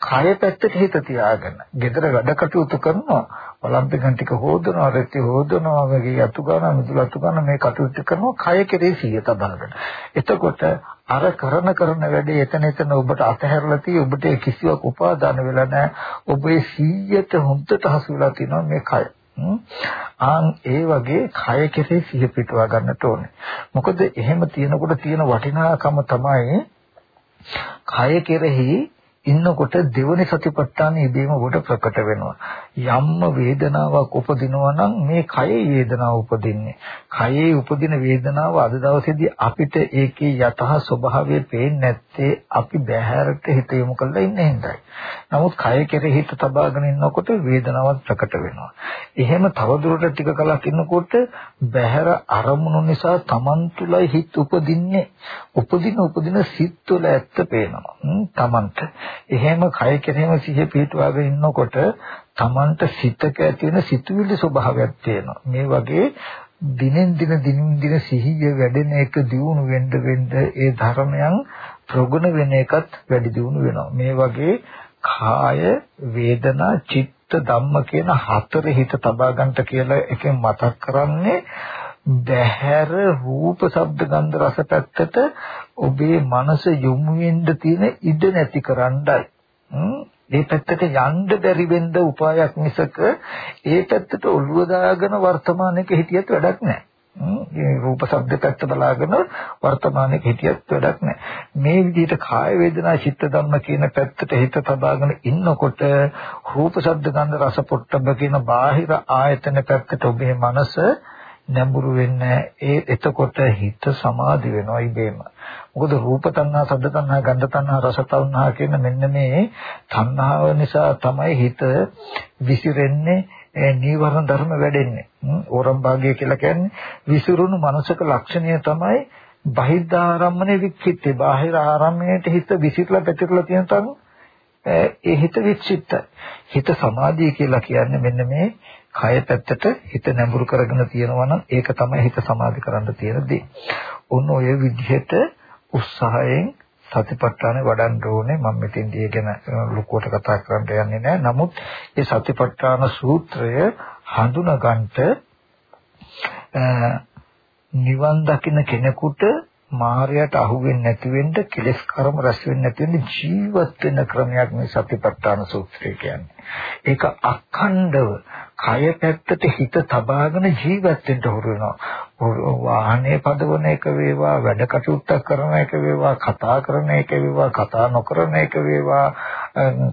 කය පැත්තට හිත තියාගෙන gedara වැඩ කටයුතු කරනවා. ඔලම්පිකන් ටික හොදනවා රෙති හොදනවා වගේ අතු ගන්න මිදුල අතු ගන්න මේ කටයුතු කරනවා. කය කෙරේ සිය තබාගෙන එතකොට අර කරන කරන වැඩේ එතන එතන ඔබට අතහැරලා තියෙ ඔබට කිසිවක් උපාදාන වෙලා නැහැ. ඔබේ සියයට හොඳට හසු වෙලා තියෙනවා මේ කය. ආන් ඒ වගේ කය කෙරේ සිය පිටවා ගන්නට ඕනේ. මොකද එහෙම තියෙනකොට තියෙන වටිනාකම තමයි කය කෙරෙහි ඉන්නකොට දෙවනි සතිපට්ඨාන ඉබේම ඔබට ප්‍රකට වෙනවා. යම්ම වේදනාවක් උපදිනවා නම් මේ කයේ වේදනාව උපදින්නේ. කයේ උපදින වේදනාව අද දවසේදී අපිට ඒකේ යතහ ස්වභාවය පේන්නේ නැත්තේ අපි බහැරට හිත යොමු කරලා ඉන්න හින්දායි. නමුත් කය කෙරෙහි හිත තබාගෙන ඉන්නකොට වේදනාවක් ප්‍රකට වෙනවා. එහෙම තවදුරටත් ටික කලක් ඉන්නකොට බහැර අරමුණු නිසා Taman තුලයි හිත උපදින්නේ. උපදින උපදින සිත් තුළ ඇත්ත පේනවා. Tamanට. එහෙම කය කෙරෙහිම සිහිය පිටුවාගෙන ඉන්නකොට Tamanට සිතක ඇති වෙන සිතුවිලි ස්වභාවයක් තියෙනවා. මේ වගේ දිනෙන් දින දිනෙන් දින සිහිය වැඩෙන එක දියුණු වෙන්න වෙන්න ඒ ධර්මයන් ප්‍රගුණ වෙන එකත් වැඩි දියුණු වෙනවා. මේ වගේ කාය වේදනා චිත්ත ධම්ම කියන හතර හිත තබා ගන්නට කියලා එකෙන් මතක් කරන්නේ බහැර රූප ශබ්ද ගන්ධ රස පැත්තට ඔබේ මනස යොමු වෙන්න තියෙන ඉඩ නැති කරන්නයි. ඒ පැත්තට යන්න බැරි වෙන්න උපායක් මිසක ඒ පැත්තට ඔළුව දාගෙන වර්තමානයේ හිටියත් වැඩක් නැහැ. මේ රූප ශබ්ද පැත්ත බලාගෙන වර්තමානයේ හිටියත් වැඩක් නැහැ. මේ විදිහට කාය වේදනා චිත්ත ධම්ම කියන පැත්තට හිත තබාගෙන ඉන්නකොට රූප ශබ්ද ගන්ධ රස පොට්ටබ්බ කියන බාහිර ආයතන පැත්තට ඔබේ මනස නැඹුරු වෙන්නේ ඒ එතකොට හිත සමාධි වෙනවා ඉබේම. මොකද රූප තණ්හා, සද්ද තණ්හා, ගන්ධ තණ්හා, රස තණ්හා කියන මෙන්න මේ තණ්හාව නිසා තමයි හිත විසිරෙන්නේ නීවරණ ධර්ම වැඩෙන්නේ. ඕරම් භාගය කියලා කියන්නේ විසිරුණු මනසක ලක්ෂණය තමයි බහිද්ධ ආරම්මනේ වික්ඛිත්තේ. බාහිර ආරම්මණයට හිත විසිරලා පැතිරලා තියෙන තරම් ඒ හිත වික්ෂිප්තයි. හිත සමාධිය කියලා කියන්නේ මෙන්න මේ කය පැත්තට හිත නැඹුරු කරගෙන තියෙනවා නම් ඒක තමයි හිත සමාධි කරන්න තියෙන දේ. ඔන්න ඔය විදිහට උත්සාහයෙන් සතිපට්ඨාන වඩන්න ඕනේ මම මෙතෙන්දී ගැන ලොකුවට කතා කරන්න යන්නේ නැහැ නමුත් ඒ සතිපට්ඨාන සූත්‍රය හඳුනගන්නට නිවන් දකින්න කෙනෙකුට මායයට අහු වෙන්නේ නැති වෙන්න කෙලස් කර්ම රැස් වෙන්නේ නැති වෙන්න ජීවත් වෙන ක්‍රමයක් මේ සතිපට්ඨාන සූත්‍රය කියන්නේ. ඒක අඛණ්ඩව කය පැත්තට හිත තබාගෙන ජීවත් වෙන්න හුරු වෙනවා. වාහනේ පදවන එක වේවා, වැඩ කටයුත්තක් කරන එක වේවා, කතා කරන එක වේවා, කතා නොකරන එක වේවා,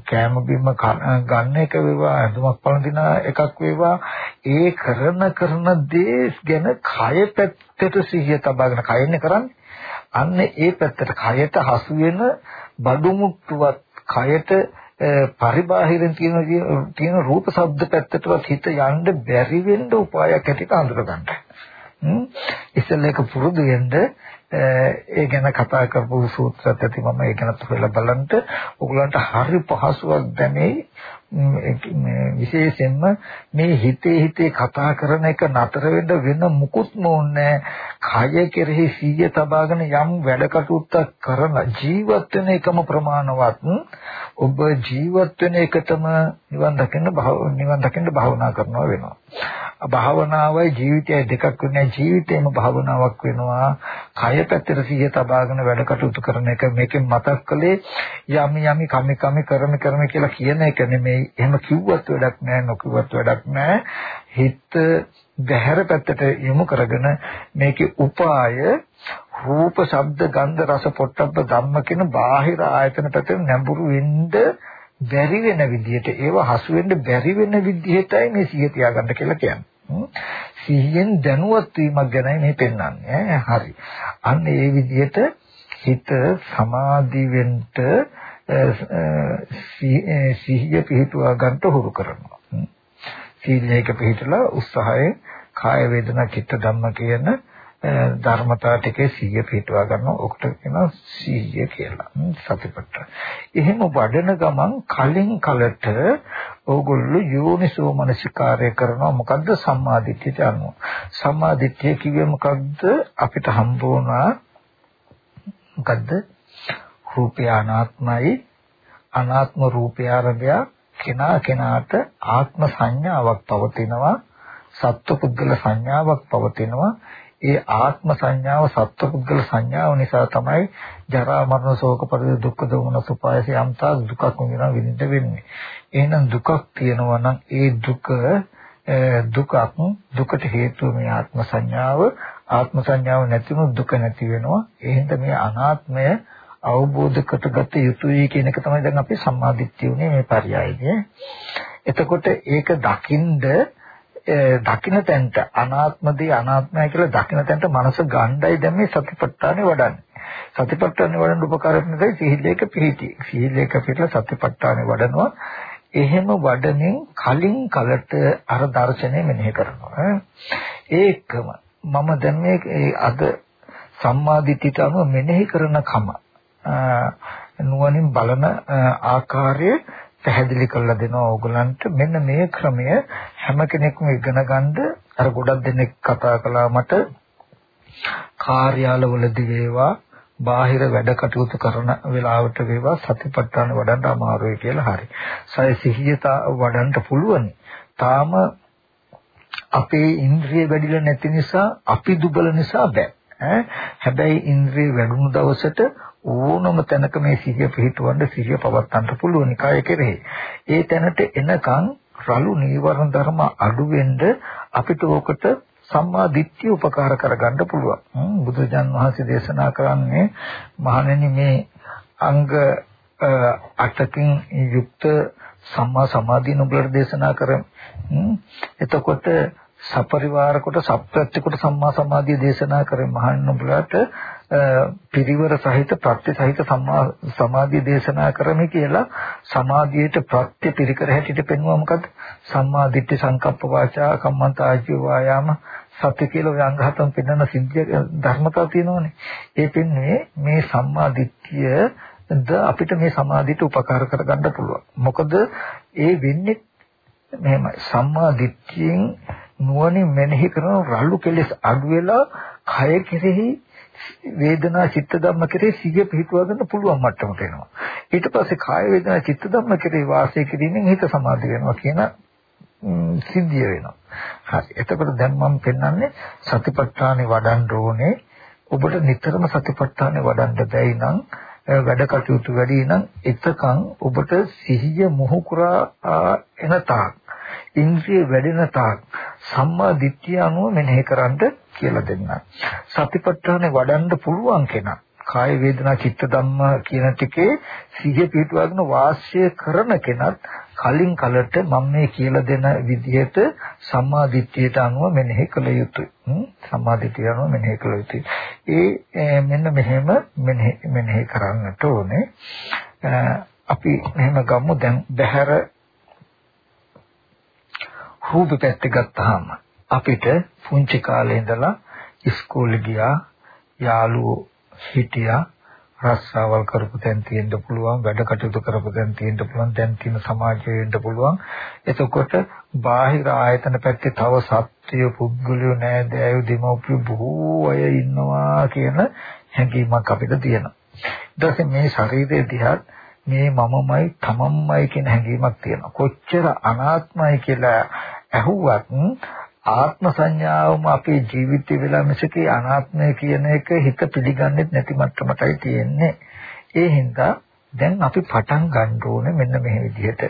කෑම බීම ගන්න එක වේවා, අඳුමක් පළඳින එකක් වේවා, ඒ කරන කරන දේ ගැන කය පැත්තට සිහිය තබාගෙන කයන්නේ කරන්නේ. අන්න ඒ පැත්තට කයට හසු වෙන බඩු මුට්ටුවත් කයට පරිබාහිරෙන් තියෙන තියෙන රූප ශබ්ද පැත්තටවත් හිත යන්න බැරි වෙන්න උපායක් ඇටිට අඳුර ගන්න. ඉස්සෙල්ලා ඒක පුරුදු වෙන්න ඒ ගැන කතා කරපු සූත්‍රات ඇති මම ඒ ගැන හොයලා බලන්න. ඔයගලන්ට හරි පහසුවක් දැනේ. විශේෂයෙන්ම මේ හිතේ හිතේ කතා කරන එක නතර වෙන්න වෙන මුකුත්ම ඕනේ කය කෙරෙහි සිහිය තබාගෙන යම් වැඩ කටයුත්තක් කරන ජීවත් වෙන එකම ප්‍රමාණවත් ඔබ ජීවත් වෙන එකටම නිවන් දකින්න නිවන් දකින්න භාවනා කරනවා වෙනවා. භාවනාවයි ජීවිතයයි දෙකක් වෙන්නේ. ජීවිතේම භාවනාවක් වෙනවා. කය පැත්තට සිහිය තබාගෙන වැඩ කටයුතු කරන එක මේකෙන් මතක් කළේ යම් යම් කමි කමි කරමි කරමි කියලා කියන එක නෙමෙයි. එහෙම කිව්වත් වැඩක් නැහැ නොකිව්වත් වැඩක් නැහැ හිත ගැහැර පැත්තට යොමු කරගෙන මේකේ උපාය රූප ශබ්ද ගන්ධ රස පොට්ටබ්බ ධම්ම කියන බාහිර ආයතන පැත්තෙන් නැඹුරු වෙන්න බැරි වෙන විදිහට ඒව හසු වෙන්න බැරි වෙන විදිහටයි මේ සිහිය තියාගන්න කියලා කියන්නේ. සිහියෙන් දැනුවත් වීමක් ගැනයි මේ පෙන්වන්නේ. හරි. අන්න ඒ විදිහට හිත සමාධි වෙන්න සිහිය පිහිටුවා ගන්න හුරු කරනවා. සීලයක පිහිටලා උත්සාහයෙන් කාය වේදනා චිත්ත ධම්ම කියන ධර්මතා ටිකේ සිහිය පිටවා ගන්නවා. ඔකට කියනවා සිහිය කියලා. සතිපට්ඨාන. එහෙම වඩන ගමන් කලින් කලට ඕගොල්ලෝ යෝනිසෝ මනසිකාරය කරනවා. මොකද්ද සම්මාදිට්ඨියට අනුව. සම්මාදිට්ඨිය කිව්වේ මොකද්ද? අපිට හම්බ වුණා මොකද්ද? රූපය අනාත්මයි. අනාත්ම රූපය ආරම්භය කෙනා කෙනාට ආත්ම සංඥාවක් පවතිනවා. සත්ව සංඥාවක් පවතිනවා ඒ ආත්ම සංඥාව සත්පුද්ගල සංඥාව නිසා තමයි ජරා මරණ ශෝක පරිදේ දුක්ඛ දෝමන සුපායස යම්තා දුකක් විඳින විඳින්න වෙන්නේ. එහෙනම් දුකක් තියෙනවා නම් ඒ දුක දුකක් දුකට හේතුව මේ ආත්ම සංඥාව ආත්ම සංඥාව නැතිනම් දුක නැති වෙනවා. එහෙනම් මේ අනාත්මය අවබෝධ කරගත යුතුයි කියන එක තමයි දැන් අපි සම්මාදිට්ඨිය උනේ මේ පරයයනේ. එතකොට ඒක දකින්ද දකින්න තැනට අනාත්මදී අනාත්මයි කියලා දකින්න තැනට මනස ගණ්ඩයි දැන් මේ සතිපට්ඨානේ වඩන්නේ. සතිපට්ඨානේ වඩන්න උපකාර වෙනකයි සිහිලේක පිහිටි. සිහිලේක පිටලා සතිපට්ඨානේ වඩනවා. එහෙම වඩමින් කලින් කලට අර දර්ශනය මෙනෙහි කරනවා. ඒකම මම දැන් මේ අද සම්මාදිටිට අනුව මෙනෙහි කරන කම නුවණින් බලන ආකාරය පැහැදිලි කරලා දෙනවා ඕගලන්ට මෙන්න මේ ක්‍රමය හැම කෙනෙක්ම ඉගෙන ගන්න අර ගොඩක් දෙනෙක් කතා කළා මට කාර්යාලවලදී වේවා බාහිර වැඩ කටයුතු කරන වෙලාවට වේවා සතිපට්ඨාන වඩන්න අමාරුයි කියලා හරි. සය සිහියත වඩන්න පුළුවන්. තාම අපේ ඉන්ද්‍රිය වැඩිලා නැති නිසා අපි දුබල නිසා බෑ. හැබැයි ඉන්ද්‍රිය වැඩුණු දවසට ඕනම තැනක මේ සිහිය පිහිටවන්න සිහිය පවත්වන්න පුළුවන් කය කෙරෙහි. ඒ තැනට එනකන් රළු නීවරණ ධර්ම අඩු වෙන්න අපිට ඕකට සම්මා දිට්ඨිය උපකාර කරගන්න පුළුවන්. බුදුජන් වහන්සේ දේශනා කරන්නේ මහණෙනි මේ අංග අටකින් යුක්ත සම්මා සමාධිය නුඹලට දේශනා කරමු. එතකොට සපරිවාර කොට සප්‍රත්‍ය කොට සම්මා සමාධිය දේශනා කරේ මහණෙනි නුඹලට පිරිවර සහිත ප්‍රත්‍ය සහිත සම්මා සමාධිය දේශනා කරමි කියලා සමාධියට ප්‍රත්‍ය පිරිකර හැටියට පෙන්වුවා. මොකද්ද? සම්මා දිට්ඨි සංකප්ප වාචා කම්මන්ත ආජීව වායාම සත්‍ය කියලා ඔය අංග හතම පෙන්වන සිද්ධිය ධර්මතාව තියෙනවනේ. ඒ පෙන්න්නේ මේ සම්මා දිට්ඨිය ද අපිට මේ සමාධියට උපකාර කරගන්න පුළුවන්. මොකද ඒ වෙන්නේ මෙහෙමයි. සම්මා දිට්ඨියෙන් නුවණින් මෙනෙහි කරන රළු කෙලෙස් අඩු වෙලා කය කෙරෙහි වේදනා චිත්ත ධම්ම කෙරෙහි සිහිය පිහිටුවා ගන්න පුළුවන් මට්ටමට එනවා. ඊට පස්සේ කාය වේදනා චිත්ත ධම්ම කෙරෙහි වාසය කිරීමෙන් හිත සමාධි වෙනවා කියන සිද්ධිය වෙනවා. හරි. එතකොට දැන් මම පෙන්වන්නේ සතිපට්ඨානෙ වඩන්න ඕනේ. ඔබට නිතරම සතිපට්ඨානෙ වඩන්න බැයි නම් වැඩ කටයුතු වැඩි නම් එතකන් ඔබට සිහිය මොහු කරා එන තාක් ඉන්ද්‍රිය වැඩෙන තාක් සම්මා දිට්ඨිය අනුව මෙනෙහි කරන්න කියලා දෙන්න. සතිපට්ඨානෙ වඩන්න පුළුවන් කෙනා කාය වේදනා චිත්ත ධම්ම කියන ටිකේ සිහිය පිටුවගෙන වාස්ය කරන කෙනත් කලින් කලට මම මේ කියලා දෙන විදිහට සම්මා දිට්ඨියට අනුව මෙනෙහි කළ යුතුයි. සම්මා දිට්ඨිය අනුව මෙනෙහි කළ යුතුයි. ඒ මෙන්න මෙහෙම මෙනෙහි කරන්නට ඕනේ. අපි මෙහෙම ගමු දැන් බහැර රූප පැත්ත ගත්තාම අපිට පුංචි කාලේ ඉඳලා ඉස්කෝලේ ගියා යාළුවෝ හිටියා රස්සාවල් කරපු තැන් තියෙන්න පුළුවන් වැඩ කටයුතු කරපු තැන් තියෙන්න පුළුවන් දැන් තියෙන සමාජයේ වෙන්න පුළුවන්. එතකොට බාහිර ආයතන පැත්තේ තව සත්‍ය පුද්ගලයෝ නෑදෑයෝ දෙමව්පියෝ බොහෝ අය ඉන්නවා කියන හැඟීමක් අපිට තියෙනවා. ඊට පස්සේ මේ ශරීරය දිහා මේ මමමයි තමන්මයි කියන හැඟීමක් තියෙනවා. කොච්චර අනාත්මයි කියලා ඇහුවත් ආත්ම සංඥාවම අපේ ජීවිතේ වෙලා මිසකේ අනාත්මය කියන එක හිත පිළිගන්නේ නැති මට්ටමටයි තියෙන්නේ. ඒ හින්දා දැන් අපි පටන් ගන්න ඕනේ මෙන්න මේ විදිහට.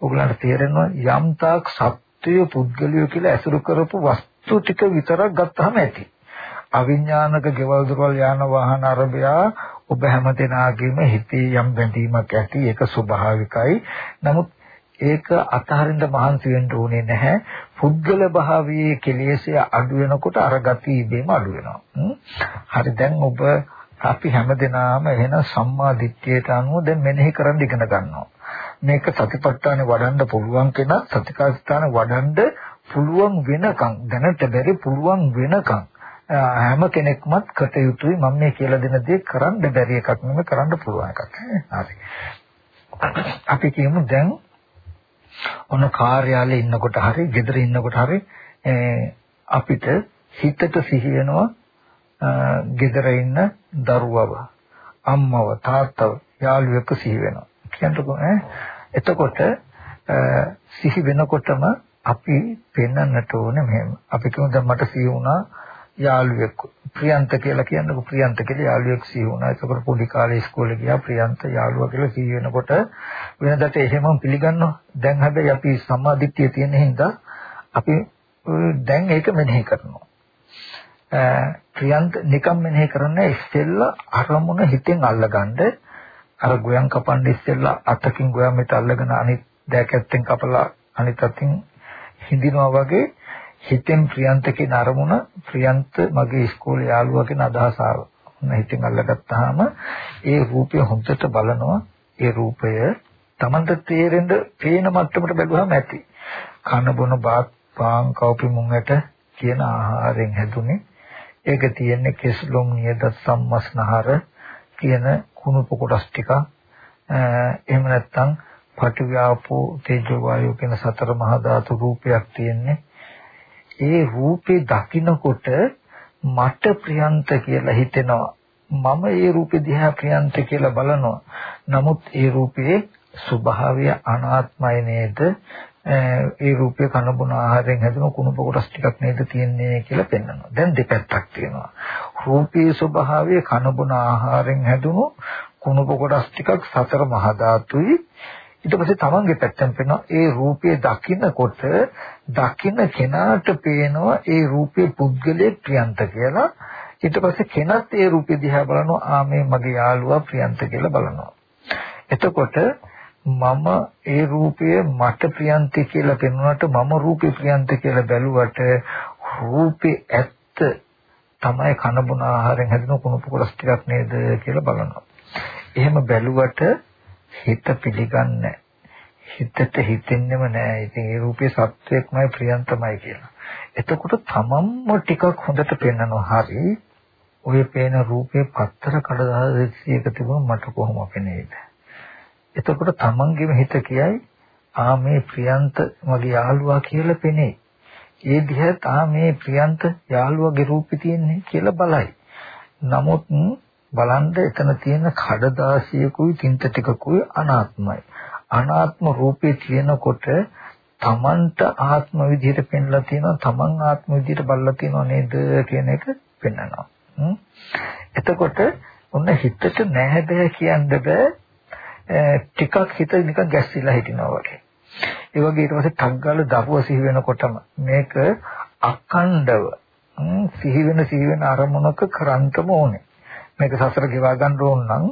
ඔයගලන්ට තේරෙනවා යම් තාක් සත්‍ය පුද්ගලිය කියලා ඇසුරු කරපු වස්තු ටික විතරක් ගත්තාම ඇති. අවිඥානික ගෙවල් දොරවල් යාන වාහන අරබයා ඔබ හැමදෙනාගේම හිතේ යම් බැඳීමක් ඇති ඒක ස්වභාවිකයි. නමුත් ඒක අතහරින්න මහන්සි වෙන්න ඕනේ නැහැ. පුද්ගල භාවයේ කෙලෙස්ය අඩු වෙනකොට අර ගති ඉබේම අඩු වෙනවා. හරි දැන් ඔබ අපි හැමදෙනාම එහෙනම් සම්මා දිට්ඨියට අනුව දැන් මෙනෙහි කරන්න ඉගෙන ගන්නවා. මේක සතිපට්ඨානේ වඩන්න පුළුවන් කෙනා සතිකාස්ථාන වඩන්න පුළුවන් වෙනකන් දැනට බැරි පුළුවන් වෙනකන් හැම කෙනෙක්මත් කටයුතුයි මම මේ කියලා දෙන දේ කරන්න බැරි එකක් නෙමෙයි කරන්න පුළුවන් එකක්. හරි. අපි කියමු දැන් ඔන්න කාර්යාලේ ඉන්නකොට හරි ගෙදර ඉන්නකොට හරි අපිට හිතට සිහි වෙනවා ගෙදර ඉන්න දරුවව අම්මව තාත්තව යාළුවෙක් සිහි වෙනවා. කියන්නකෝ ඈ? එතකොට සිහි වෙනකොටම අපි පෙන්වන්නට ඕනේ මෙහෙම. අපි කියමු දැන් මට සිහි වුණා යාළුවෙක් ප්‍රියන්ත කියලා කියන්නකො ප්‍රියන්ත කියලා යාළුවෙක් සිහි වුණා. ඒකකොට පොඩි කාලේ ඉස්කෝලේ ගියා ප්‍රියන්ත යාළුවා කියලා සිහි වෙනකොට වෙනදට එහෙමම පිළිගන්නවා. දැන් හැබැයි අපි සම්මාදිට්ඨිය තියෙන හින්දා අපි දැන් ඒක මෙනෙහි කරනවා. ප්‍රියන්ත නිකම් මෙනෙහි කරන්නේ ඉස්සෙල්ලා අරමුණ හිතෙන් අල්ලගන්න අර ගෝයන් කපන්න ඉස්සෙල්ලා අතකින් ගෝයන් මෙත අල්ලගෙන අනිත් දැකැත්තෙන් කපලා අනිත් අතින් හිඳිනවා වගේ හිතෙන් ප්‍රියන්ත කියන අරමුණ ප්‍රියන්ත මගේ ඉස්කෝලේ යාළුවා කියන අදහස ආවා. ඔන්න හිතෙන් අල්ලගත්තාම ඒ රූපය හොඳට බලනවා. ඒ රූපය Tamanta තේරෙන්න පේන මට්ටමට බැලුවම ඇති. කන බොන බාත් පාන් කව්පි මුංගට කියන ආහාරයෙන් හැදුනේ. ඒක තියෙන්නේ කෙස්ලොම් නියද සම්මස්නහර කියන කුණුප කොටස් ටික. එහෙම නැත්නම් පටිව්‍යාපෝ තේජෝ වායෝ කියන සතර මහා ධාතු රූපයක් තියෙන්නේ. ඒ රූපේ දකිනකොට මට ප්‍රියන්ත කියලා හිතෙනවා. මම ඒ රූපේ දිහා ප්‍රියන්ත කියලා බලනවා. නමුත් ඒ රූපයේ ස්වභාවය අනාත්මයි නේද? ඒ රූපය කනබුන ආහාරයෙන් හැදෙන කුණුප කොටස් ටිකක් නේද තියෙන්නේ කියලා පෙන්වනවා. දැන් දෙපැත්තක් තියෙනවා. රූපයේ ස්වභාවය කනබුන ආහාරයෙන් හැදුණු කුණුප කොටස් ටිකක් සතර මහා ධාතුයි ඊට පස්සේ තමන්ගේ පැත්තෙන් පේනවා ඒ රූපය දකින්නකොට දකින්න කෙනාට පේනවා ඒ රූපේ පුද්ගලයේ ප්‍රියන්ත කියලා. ඊට පස්සේ කෙනත් ඒ රූපෙ දිහා බලනවා ආ මේ මගේ යාළුවා ප්‍රියන්ත කියලා බලනවා. එතකොට මම ඒ රූපය මට ප්‍රියන්ත කියලා පෙන්වුවට මම රූපේ ප්‍රියන්ත කියලා බැලුවට රූපේ ඇත්ත තමයි කන බොන ආහාරයෙන් හැදෙන කුණු කොටස් ටිකක් නේද කියලා බලනවා. එහෙම බැලුවට හිත පිළිගන්නේ හිතට හිතෙන්නෙම නෑ. ඉතින් ඒ රූපේ සත්වයක්මයි ප්‍රියන්තමයි කියලා. එතකොට තමන්ම ටිකක් හොඳට පෙන්වනවා. හරි. ඔය පේන රූපේ පත්තර කඩදාසියක තිබුණ මට කොහොම පෙනේද? එතකොට තමන්ගේම හිත කියයි ආ මේ ප්‍රියන්ත මගේ යාළුවා කියලා පෙනේ. ඒ දිහත් ආ මේ ප්‍රියන්ත යාළුවගේ රූපේ තියෙන්නේ කියලා බලයි. නමුත් බලන්න එතන තියෙන කඩදාසියකුයි තින්ත ටිකකුයි අනාත්මයි. අනාත්ම රූපේ තියෙනකොට තමන්ට ආත්ම විදිහට පෙන්ලා තියෙනවා තමන් ආත්ම විදිහට බලලා තියෙනවා නේද කියන එක පෙන්වනවා. එතකොට ඔන්න හිතට නැහැ බෑ කියන්න බෑ ටිකක් හිත නිකන් ගැස්සිලා හිටිනවා වගේ. ඒ වගේ ඊට පස්සේ ටක් ගාලා දරුව සිහි වෙනකොටම මේක අඛණ්ඩව සිහි වෙන සිහි වෙන අරමුණක කරන්ටම ඕනේ. මේක සසර ගෙවා ගන්න ඕන නම්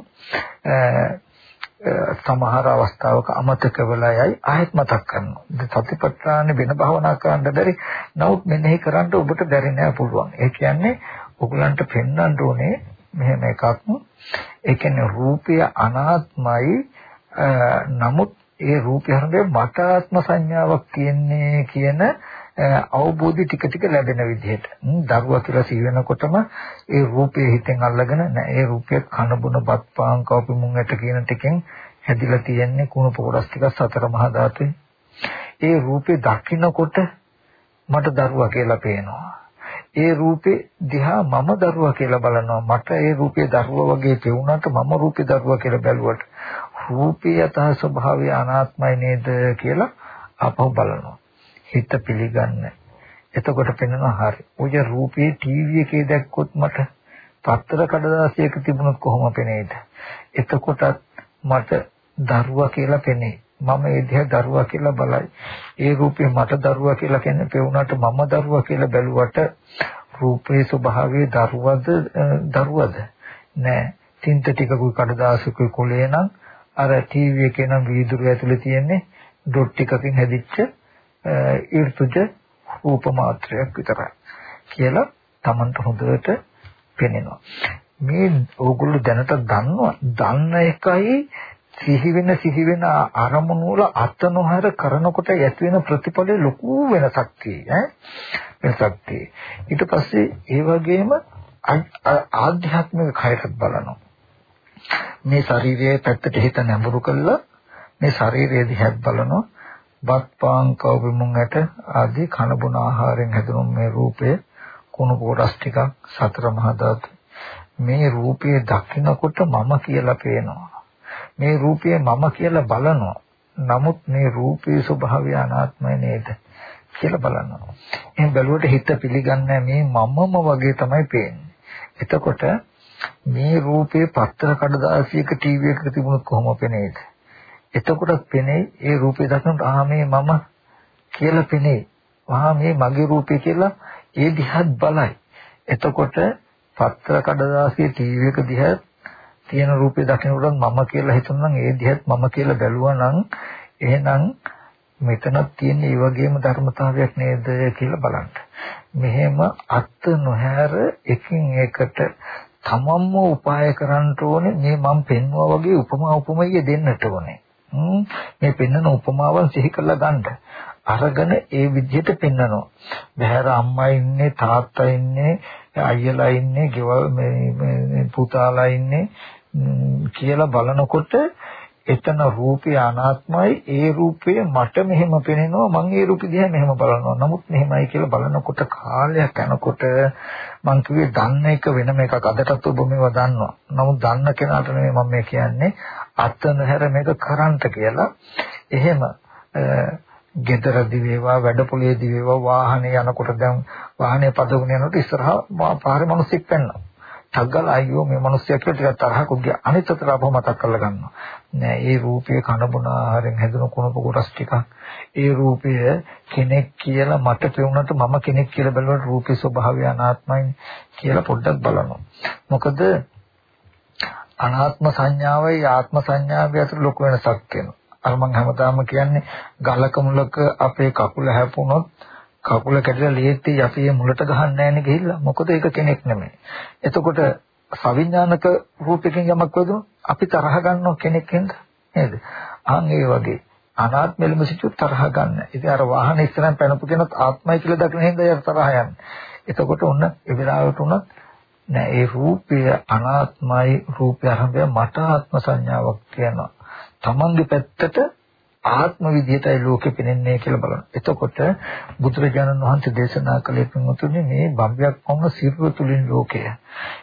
සමහර අවස්ථාවක අමතක වෙලා යයි ආයෙත් මතක් කරනවා. සතිපට්ඨානෙ වෙන භවනා කරන්න බැරි. නමුත් මෙනෙහි කරන්න ඔබට බැරි නෑ පුළුවන්. ඒ කියන්නේ ඔයගලන්ට පෙන්වන්න ඕනේ මෙහෙම එකක්. ඒ කියන්නේ රූපය අනාත්මයි නමුත් ඒ රූපය හරියට මට ආත්ම සංඥාවක් තියෙන්නේ කියන අවබෝධය ටික ටික ලැබෙන විදිහට. දරුවා කියලා සිහි වෙනකොටම ඒ රූපය හිතෙන් අල්ලගෙන නෑ ඒ රූපය කන බොන බත් පාන් කවපි මුං ඇට කියන ටිකෙන් හැදිලා තියෙන්නේ කුණු පොකොටස් ටික සතර මහා ධාතුයි. ඒ රූපේ දකින්නකොට මට දරුවා කියලා පේනවා. ඒ රූපේ දිහා මම දරුවා කියලා බලනවා මට ඒ රූපේ දරුවා වගේ පෙවුනට මම රූපේ දරුවා කියලා බැලුවට රූපේ යථ ස්වභාවය අනාත්මයි නේද කියලා අපහු බලනවා හිත පිළිගන්න. එතකොට පෙනෙනවා හරි. ඔය රූපේ ටීවී එකේ දැක්කොත් මට පත්තර කඩදාසියක තිබුණොත් කොහොම පෙනේද එතකොටත් මට දරුවා කියලා පෙනේ. මම ඒ දිහා දරුවා කියලා බලයි. ඒ රූපේ මට දරුවා කියලා කියන්නේ පෙවුනට මම දරුවා කියලා බැලුවට රූපේ ස්වභාවය දරුවද දරුවද? නෑ. තින්ත ටිකකුයි කඩදාසියකුයි කොලේ නම් අර ටීවී එකේ නම් වීදුරු ඇතුලේ තියෙන්නේ ඩොට් ටිකකින් හැදිච්ච ඍතුජ රූප මාත්‍රයක් විතරයි කියලා Tamanට හොඳට පෙනෙනවා. මේ ඕගොල්ලෝ දැනට දන්නවා දන්න එකයි සිහි වෙන සිහි වෙන අරමුණු වල අත නොහැර කරනකොට ඇති වෙන ප්‍රතිඵලය ලොකු වෙනසක් තියෙයි වෙනසක් තියෙයි ඊට පස්සේ ඒ වගේම ආධ්‍යාත්මික කයකට බලනවා. මේ ශරීරයේ පැත්තට හිත නැඹුරු කළා මේ ශරීරයේ දිහත් බලනවා. බත් පාන් කවුරුමුන් ඇට ආදී කන බොන ආහාරයෙන් හැදුණු මේ රූපය කුණු කොටස් ටිකක් සතර මහා ධාතු මේ රූපය දකිනකොට මම කියලා පේනවා මේ රූපය මම කියලා බලනවා. නමුත් මේ රූපේ ස්වභාවය අනාත්මයි නේද කියලා බලනවා. එහෙන් බැලුවට හිත පිළිගන්නේ මේ මමම වගේ තමයි පේන්නේ. එතකොට මේ රූපේ පත්තර කඩදාසියක ටීවී එකක තිබුණොත් කොහොම පෙනේද? එතකොටත් පෙනේ ඒ රූපේ දකිනකොට ආ මේ මම කියලා පෙනේ. ආ මේ මගේ රූපේ කියලා ඒ දිහත් බලයි. එතකොට පත්තර කඩදාසිය ටීවී එක දිහා තියෙන රූපේ දකිනකොට මම කියලා හිතනනම් ඒ දිහත් මම කියලා බැලුවා නම් එහෙනම් මෙතනක් තියෙන ඒ වගේම ධර්මතාවයක් නේද කියලා බලන්න. මෙහෙම අත් නොහැර එකින් එකට තමන්ම උපාය කරන්න ඕනේ මේ මම පෙන්වුවා වගේ උපමා උපමීය දෙන්නට ඕනේ. මේ පෙන්වන උපමාවන් සිහි කරලා ගන්න. අරගෙන ඒ විදිහට පෙන්වනවා. බහැර අම්මා ඉන්නේ තාත්තා ඉන්නේ අයියලා ඉන්නේ ගෙවල් මේ පුතාලා ඉන්නේ කියලා බලනකොට එතන රූපය අනාත්මයි ඒ රූපය මට මෙහෙම පෙනෙනවා මම ඒ රූපෙ දිහා මෙහෙම බලනවා. නමුත් මෙහෙමයි කියලා බලනකොට කාලයක් යනකොට මං කිව්වේ දන්න එක වෙනම එකක්. අදටත් ඔබ මේවා දන්නවා. නමුත් දන්න කෙනාට නෙමෙයි මම මේ කියන්නේ අත නැහැර මේක කරන්ට කියලා. එහෙම ගෙදරදි වේවා වැඩපොළේදී වේවා වාහනේ යනකොට දැන් වාහනේ පදවගෙන යනකොට ඉස්සරහා පාරේ මිනිස්සෙක් පැන්නා ටග්ගල අයියෝ මේ මිනිස්සයා කියලා ටිකක් තරහකුත් ගියා. අනිත් අතට අපව මතක් කරලා ගන්නවා. නෑ ඒ රූපය කන බොන ආහාරයෙන් හැදුණු කුණප කොටස් ටිකක්. ඒ රූපය කෙනෙක් කියලා මට පෙවුනට මම කෙනෙක් කියලා බලනකොට රූපේ ස්වභාවය අනාත්මයි කියලා පොඩ්ඩක් බලනවා. මොකද අනාත්ම සංඥාවයි ආත්ම සංඥාවයි අතර ලොකු වෙනසක් වෙනවා. අර මම හැමදාම කියන්නේ ගලක මුලක අපේ කකුල හැපුණොත් කකුල කැඩලා ලේත්තේ යපියේ මුලට ගහන්නේ නැහැනේ ගිහිල්ලා. මොකද ඒක කෙනෙක් නෙමෙයි. එතකොට සවිඥානික රූපකින් යමක් වදුනොත් අපි තරහ ගන්නව කෙනෙක් හින්දා නේද? අන් ඒ වගේ අනාත්මෙලම සිට තරහ ගන්න. ඉතින් අර වාහන ඉස්සරහින් පැනපු කෙනත් ආත්මයි කියලා දකින හින්දා යාර තරහ යන්නේ. එතකොට ඔන්න ඒ වෙලාවට උනත් නෑ ඒ රූපය අනාත්මයි රූපය අරඹය මට ආත්ම සංඥාවක් කියනවා. තමන්ගේ පැත්තට ආත්ම විදියටයි ලෝකෙ පෙනෙන්නේ කියලා බලන්න. එතකොට බුදුරජාණන් වහන්සේ දේශනා කළේ පින්වතුනි මේ භව්‍යයක් වම සිරුර තුලින් ලෝකය.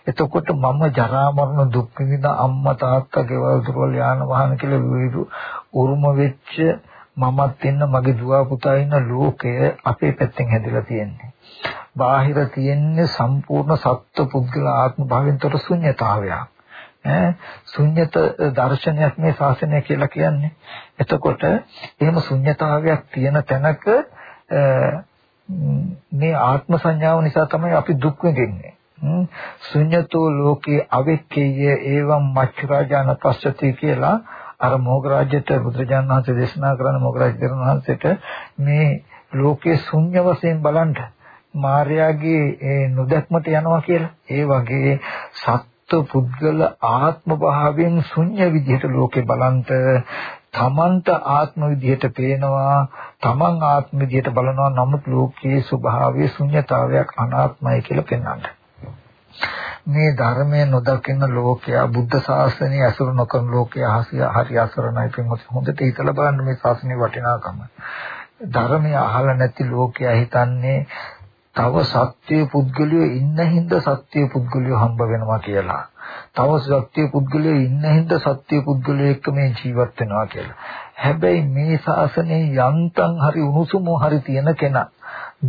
එතකොට මම ජරා මරණ දුක් විඳින අම්මා තාත්තා ගෙවල් දොරවල් යාන වාහන කියලා විවිධ උරුම වෙච්ච මමත් ඉන්න මගේ දුව පුතා ඉන්න ලෝකය අපේ පැත්තෙන් හැදිලා තියෙන්නේ. බාහිර තියෙන්නේ සම්පූර්ණ සත්ව පුද්ගල ආත්ම භාවයෙන්තර ශුන්‍යතාවයක්. ඈ ශුන්්‍යත දර්ශනයක් මේ ශාසනය කියලා කියන්නේ. එතකොට එහෙම ශුන්්‍යතාවයක් තියෙන තැනක මේ ආත්ම සංඥාව නිසා තමයි අපි දුක් විඳින්නේ. ශුන්‍යතෝ ලෝකේ අවික්කේය එවම් මච්චරාජාන පස්සති කියලා අර මොග්‍රාජ්‍යයට බුදුරජාණන් වහන්සේ දේශනා කරන මොග්‍රාජ්‍ය වහන්සේට මේ ලෝකේ ශුන්‍ය වශයෙන් බලන්න මාර්යාගේ නොදැක්මට යනවා කියලා. ඒ වගේ සත් පුද්ගල ආත්ම භාවයෙන් ශුන්‍ය විදිහට ලෝකේ බලන්ට තමන්ට ආත්ම විදිහට පේනවා තමන් ආත්ම විදිහට බලනවා නමුත් ලෝකයේ ස්වභාවයේ ශුන්‍යතාවයක් අනාත්මයි කියලා පෙන්වන්න. මේ ධර්මය නොදකින ලෝකයා බුද්ධ ශාසනය අසුර නොකරන ලෝකයා හරි අසරණයි පින්වත් හොඳට හිතලා බලන්න මේ ශාසනයේ වටිනාකම. ධර්මය අහලා නැති ලෝකයා හිතන්නේ තව සත්‍ය පුද්ගලයෝ ඉන්න හින්දා සත්‍ය පුද්ගලයෝ හම්බ වෙනවා කියලා. තව සත්‍ය පුද්ගලයෝ ඉන්න හින්දා සත්‍ය පුද්ගලයෝ එක්ක මේ ජීවත් වෙනවා කියලා. හැබැයි මේ ශාසනයේ යන්තම් හරි උණුසුම හරි තියෙන කෙනා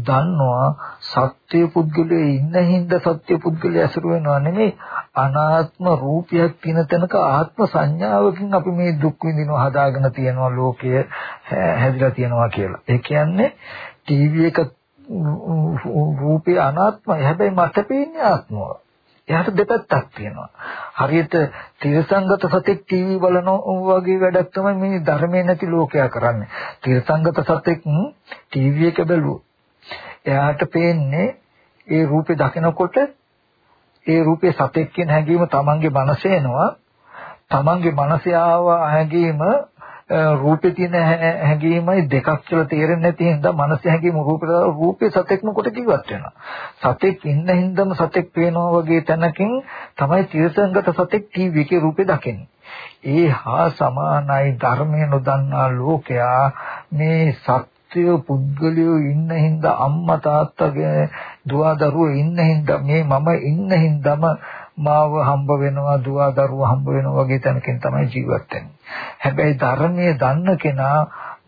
දන්නවා සත්‍ය පුද්ගලයෝ ඉන්න හින්දා සත්‍ය පුද්ගලයා ඇසුරු වෙනවා නෙමෙයි අනාත්ම රූපයක් තියෙන තැනක ආත්ම සංඥාවකින් අපි මේ දුක් විඳිනවා හදාගෙන තියෙනවා ලෝකය හැදිලා තියෙනවා කියලා. ඒ කියන්නේ ටීවී එක රූපේ අනාත්මයි. හැබැයි මට පේන්නේ ආත්මව. එයාට දෙපැත්තක් තියෙනවා. හරියට තිරසංගත සතෙක් ටීවී බලනවා වගේ වැඩක් තමයි මේ ධර්මයේ නැති ලෝකයා කරන්නේ. තිරසංගත සතෙක් ටීවී එක බැලුවොත් එයාට පේන්නේ ඒ රූපේ දකිනකොට ඒ රූපේ සතෙක් කියන හැඟීම තමන්ගේ මනසේ එනවා. තමන්ගේ මනසේ ආව හැඟීම රූපේ තියෙන හැඟීමයි දෙකක් කියලා තේරෙන්නේ නැති හින්දා මනස හැඟීම රූපේ රූපේ සතෙක්ම කොට ජීවත් වෙනවා. සතෙක් ඉන්න හින්දාම සතෙක් පේනවා වගේ තැනකින් තමයි තිරසංගත සතෙක් ටීවී එකේ රූපේ දකින්නේ. ඒ හා සමානයි ධර්මය නොදන්නා ලෝකයා මේ සත්‍ය පුද්ගලයෝ ඉන්න හින්දා අම්මා තාත්තගේ දුව දරුවෝ ඉන්න හින්දා මේ මම ඉන්න හින්දාම මාව හම්බ වෙනවා දුව දරුවෝ හම්බ වෙනවා වගේ තැනකින් තමයි ජීවත් වෙන්නේ. හැබැයි ධර්මයේ දන්න කෙනා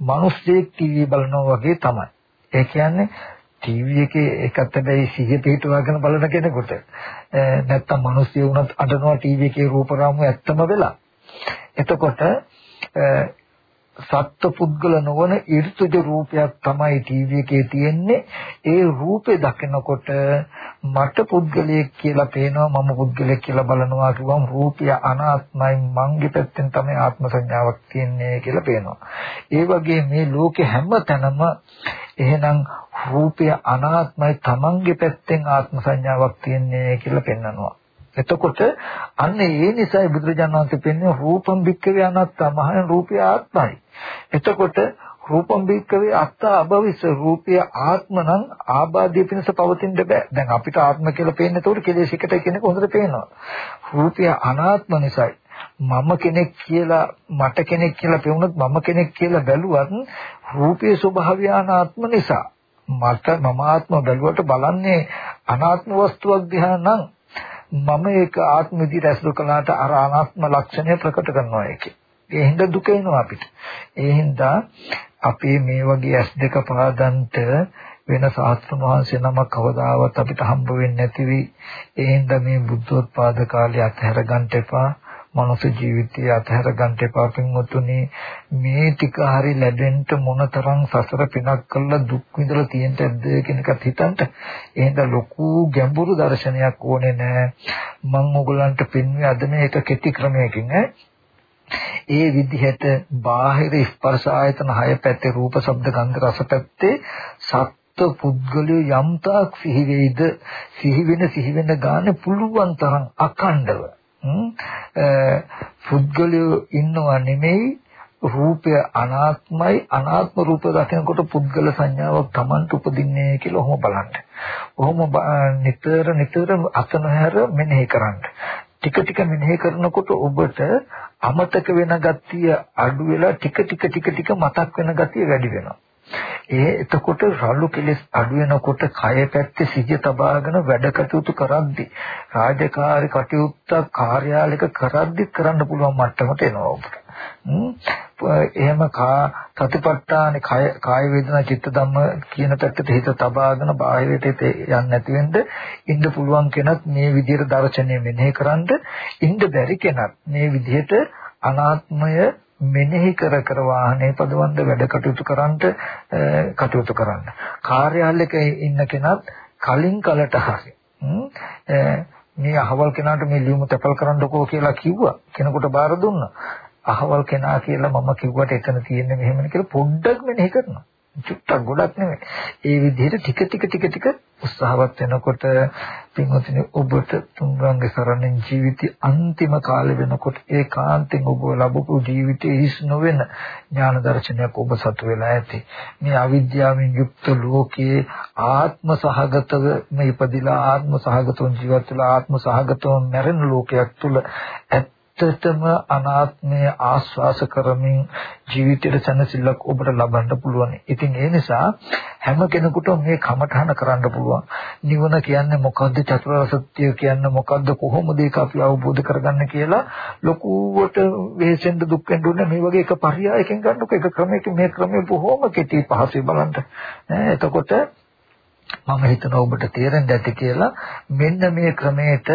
මිනිස්සෙක් ටීවී බලනවා වගේ තමයි. ඒ කියන්නේ ටීවී එකේ එකත් හැබැයි සිහිය පිටවගෙන බලන කෙනෙකුට නැත්තම් මිනිස්සු වුණත් අඬනවා ටීවී එකේ රූපරාමු ඇත්තම වෙලා. එතකොට සත්පුද්ගල නොවන ඍතුජ රූපයක් තමයි ටීවී එකේ තියෙන්නේ. ඒ රූපේ දකිනකොට මට පුද්ගලයෙක් කියලා පේනවා මම පුද්ගලයෙක් කියලා බලනවා කිව්වම රූපය අනාත්මයි මංගේ පැත්තෙන් තමයි ආත්ම සංඥාවක් තියෙන්නේ කියලා පේනවා. ඒ වගේ මේ ලෝකේ හැම තැනම එහෙනම් රූපය අනාත්මයි තමන්ගේ පැත්තෙන් ආත්ම සංඥාවක් තියෙන්නේ කියලා පෙන්වනවා. එතකොට අන්න ඒ නිසායි බුදුරජාණන් වහන්සේ පෙන්වන්නේ රූපම් භික්කවේ අනාත්තා මහයන් රූපය ආත්මයි. එතකොට රූපම් භික්කවේ අත්තා අභවිස රූපය ආත්ම නම් ආබාධය පිණිස පවතින්න බෑ. දැන් අපිට ආත්ම කියලා පේන්නේ ඒකට කෙලෙස් එකට කෙනෙක් හොඳට පේනවා. රූපය අනාත්ම නිසායි. මම කෙනෙක් කියලා මට කෙනෙක් කියලා පෙවුනොත් මම කෙනෙක් කියලා බැලුවත් රූපයේ ස්වභාවය අනාත්ම නිසා මට මම ආත්ම බැලුවට බලන්නේ අනාත්ම වස්තුවක් දිහා නම් මම ඒක ආත්ම විදිහට ඇසුරු කළාට අර අනාත්ම ලක්ෂණය ප්‍රකට කරනවා ඒකේ. ඒ හින්දා දුක එනවා අපිට. ඒ හින්දා අපි මේ වගේ ඇස් දෙක පාදන්ට වෙන සාස්ත්‍රණ වහන්සේ නමක් කවදාවත් අපිට හම්බ වෙන්නේ නැති වෙයි. ඒ හින්දා මේ බුද්ධෝත්පාද කාලේ අතහැර ගන්න එපා. මනුෂ්‍ය ජීවිතය අතහැර ගන්න එපා පින්වතුනි. මේ ටික හරි ලැබෙන්න මොනතරම් සසර පිනක් කළා දුක් විඳලා තියෙන්නද කියන එකත් හිතන්න. එහෙනම් ලොකු ගැඹුරු දර්ශනයක් ඕනේ නෑ. මම ඕගලන්ට පෙන්වන්නේ අද මේක කෙටි ක්‍රමයකින් ඒ විදිහට බාහිර ස්පර්ශ ආයතන හය පැත්තේ රූප ශබ්ද ගන්ධ රස පැත්තේ සත්ත්ව පුද්ගලයෝ යම්තාක් සිහි වේද සිහි වෙන සිහි වෙන ගානේ පුළුවන් තරම් අඛණ්ඩව පුද්ගලයෝ ඉන්නව නෙමෙයි රූපය අනාත්මයි අනාත්ම රූප දකිනකොට පුද්ගල සංඥාවක් Tamanට උපදින්නේ කියලා ඔහොම බලන්න. ඔහොම නිතර නිතර අතනහැර මෙනෙහි කරන්න. ටික ටික මෙනෙහි කරනකොට ඔබට අමතක වෙන ගතිය අඩු වෙලා ටික ටික ටික ටික මතක් වෙන ගතිය වැඩි වෙනවා. ඒ එතකොට රළු කෙලෙස් අඩු වෙනකොට කය පැත්තේ සිහිය තබාගෙන වැඩ කටයුතු කරද්දි රාජකාරී කටයුත්ත කාර්යාලයක කරද්දි කරන්න පුළුවන් මට්ටමට එනවා ඔබට. එහෙම කා සතිපට්ඨාන කාය කාය වේදනා චිත්ත ධම්ම කියන පැත්තට හිත තබාගෙන බාහිරට යන්නේ නැති වෙන්න ඉන්න පුළුවන් කෙනත් මේ විදිහට දර්ශනය මෙනෙහි කරන්ද ඉන්න බැරි කෙනත් මේ විදිහට අනාත්මය මෙනෙහි කර කර වාහනේ පදවන්න වැඩ කටයුතු කරන්ට කටයුතු කරන්න. කාර්යාලයක ඉන්න කෙනත් කලින් කලට හරි මේ අහවල් කෙනාට මේ ලියුම තැපල් කරන්නකෝ කියලා කිව්වා. කෙනෙකුට බාර දුන්නා. අහවල් කෙනා කියලා මම කිව්වට එතන තියෙන්නේ මෙහෙමනේ කියලා පොඩ්ඩක් මෙනෙහි කරනවා. චුට්ටක් ගොඩක් නෙමෙයි. ඒ විදිහට ටික ටික ටික ටික උත්සාහවත් වෙනකොට පින්වත්නි ඔබට තුන්වන්ගේ සරණින් ජීවිතي අන්තිම කාලේ වෙනකොට ඒකාන්තයෙන් ඔබ ලැබපු ජීවිතයේ හිස් නොවන ඥාන දර්ශනයක් ඔබ සතු වෙලා ඇති. මේ අවිද්‍යාවෙන් යුක්ත ලෝකයේ ආත්ම සහගතව මේ ඉපදිලා ආත්ම සහගතව ජීවත් වෙලා ආත්ම සහගතව මැරෙන ලෝකයක් තුල ඇත්ත ඇත්තටම අනාත්මය ආස්වාස කරමින් ජීවිතයට සැනසෙල්ලක් ඔබට ලබන්න පුළුවන්. ඉතින් ඒ නිසා හැම කෙනෙකුටම මේ කමඨහන කරන්න පුළුවන්. නිවන කියන්නේ මොකද්ද? චතුරාර්ය සත්‍ය කියන්නේ මොකද්ද? කොහොමද ඒක අපි අවබෝධ කරගන්න කියලා ලොකුවට වෙහෙසෙන්න දුක් වෙන්න මේ වගේ එක පරියායකින් ගන්නකො එක ක්‍රමයකින් මේ ක්‍රමය බොහොම කෙටි පහසුයි බලන්න. එතකොට මම හිතනවා ඔබට තේරෙන්න ඇති කියලා මෙන්න මේ ක්‍රමයට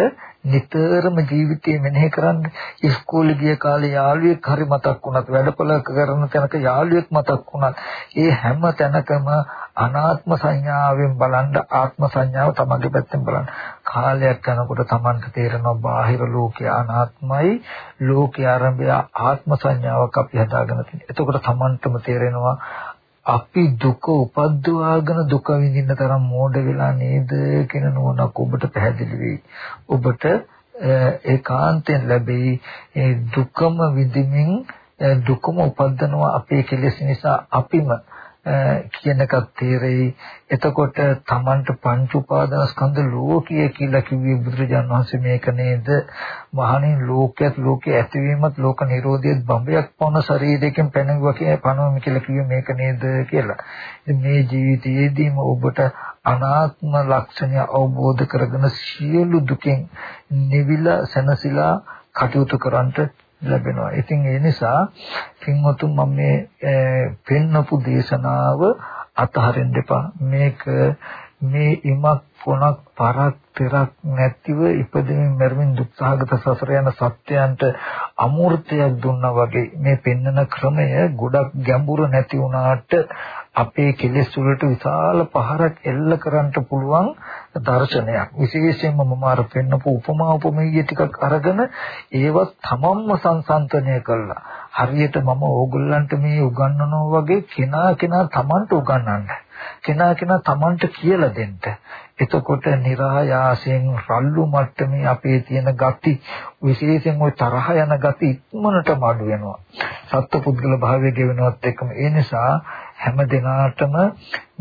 නිතරම ජීවිතේ මෙනෙහි කරන්න ඉස්කෝලේ ගිය කාලේ යාළුවෙක් හරි මතක් වුණත් වැඩපොළ කරන තැනක යාළුවෙක් මතක් වුණත් ඒ හැම තැනකම අනාත්ම සංඥාවෙන් බලන්න ආත්ම සංඥාව තමන්ගේ පැත්තෙන් බලන්න. කාලයක් යනකොට තමන්ට තේරෙනවා බාහිර ලෝකය අනාත්මයි ලෝකයේ ආරම්භය ආත්ම සංඥාවක් අපි හදාගෙන තියෙනවා එතකොට තමන්ටම තේරෙනවා අපි දුක උපද්දවාගෙන දුක විඳින්න තරම් මෝඩ වෙලා නේද කියන නෝනක් ඔබට පැහැදිලි වෙයි. ඔබට ඒකාන්තයෙන් ලැබෙයි ඒ දුකම විඳින්මින් දුකම උපද්දනවා අපේ කෙලෙස් නිසා අපිම කියන එකක් තේරෙයි. එතකොට Tamanට පංච උපාදාන ස්කන්ධ ලෝකය කියලා කිව්වේ බුදුරජාණන් වහන්සේ මේක නේද? මහණින් ලෝකයක් ලෝකයේ ඇතිවීමත් ලෝක නිරෝධයත් බඹයක් පවන ශරීරයෙන් පැනගුවා කියන පනවම කියලා කිව්වේ මේක නේද කියලා. මේ ජීවිතයේදීම ඔබට අනාත්ම ලක්ෂණය අවබෝධ කරගෙන සියලු දුකෙන් නිවිලා සැනසීලා කටයුතු කරන්නට ලැබෙනවා. ඉතින් ඒ නිසා පින්වතුන් මම මේ පෙන්නපු දේශනාව අතහරින්න එපා. මේක මේ ඉමක් පොණක් පරක් පෙරක් නැතිව ඉපදෙමින් මැරෙමින් දුක්සහගත සසර යන සත්‍යයන්ට අමූර්තයක් දුන්නා වගේ මේ පෙන්නන ක්‍රමය ගොඩක් ගැඹුරු නැති වුණාට අපේ කෙලෙස් වලට විශාල පහරක් එල්ල කරන්න පුළුවන් දර්ශනයක්. විශේෂයෙන්ම මම අර පෙන්නපු උපමා උපමේය ටිකක් අරගෙන ඒවත් තමන්ම සංසන්තනය කළා. හරියට මම ඕගොල්ලන්ට මේ උගන්වනවා වගේ කෙනා කෙනා තමන්ට උගන්වන්න. කෙනා කෙනා Tamanට කියලා දෙන්න. එතකොට નિરાයාසයෙන් රල්ලු මට්ටමේ අපේ තියෙන ගති විශේෂයෙන් ওই තරහ යන ගති ඉක්මනටම අඩු වෙනවා. සත්පුද්ගල භාවය ගෙවෙනවත් එක්කම ඒ නිසා හැම දිනාටම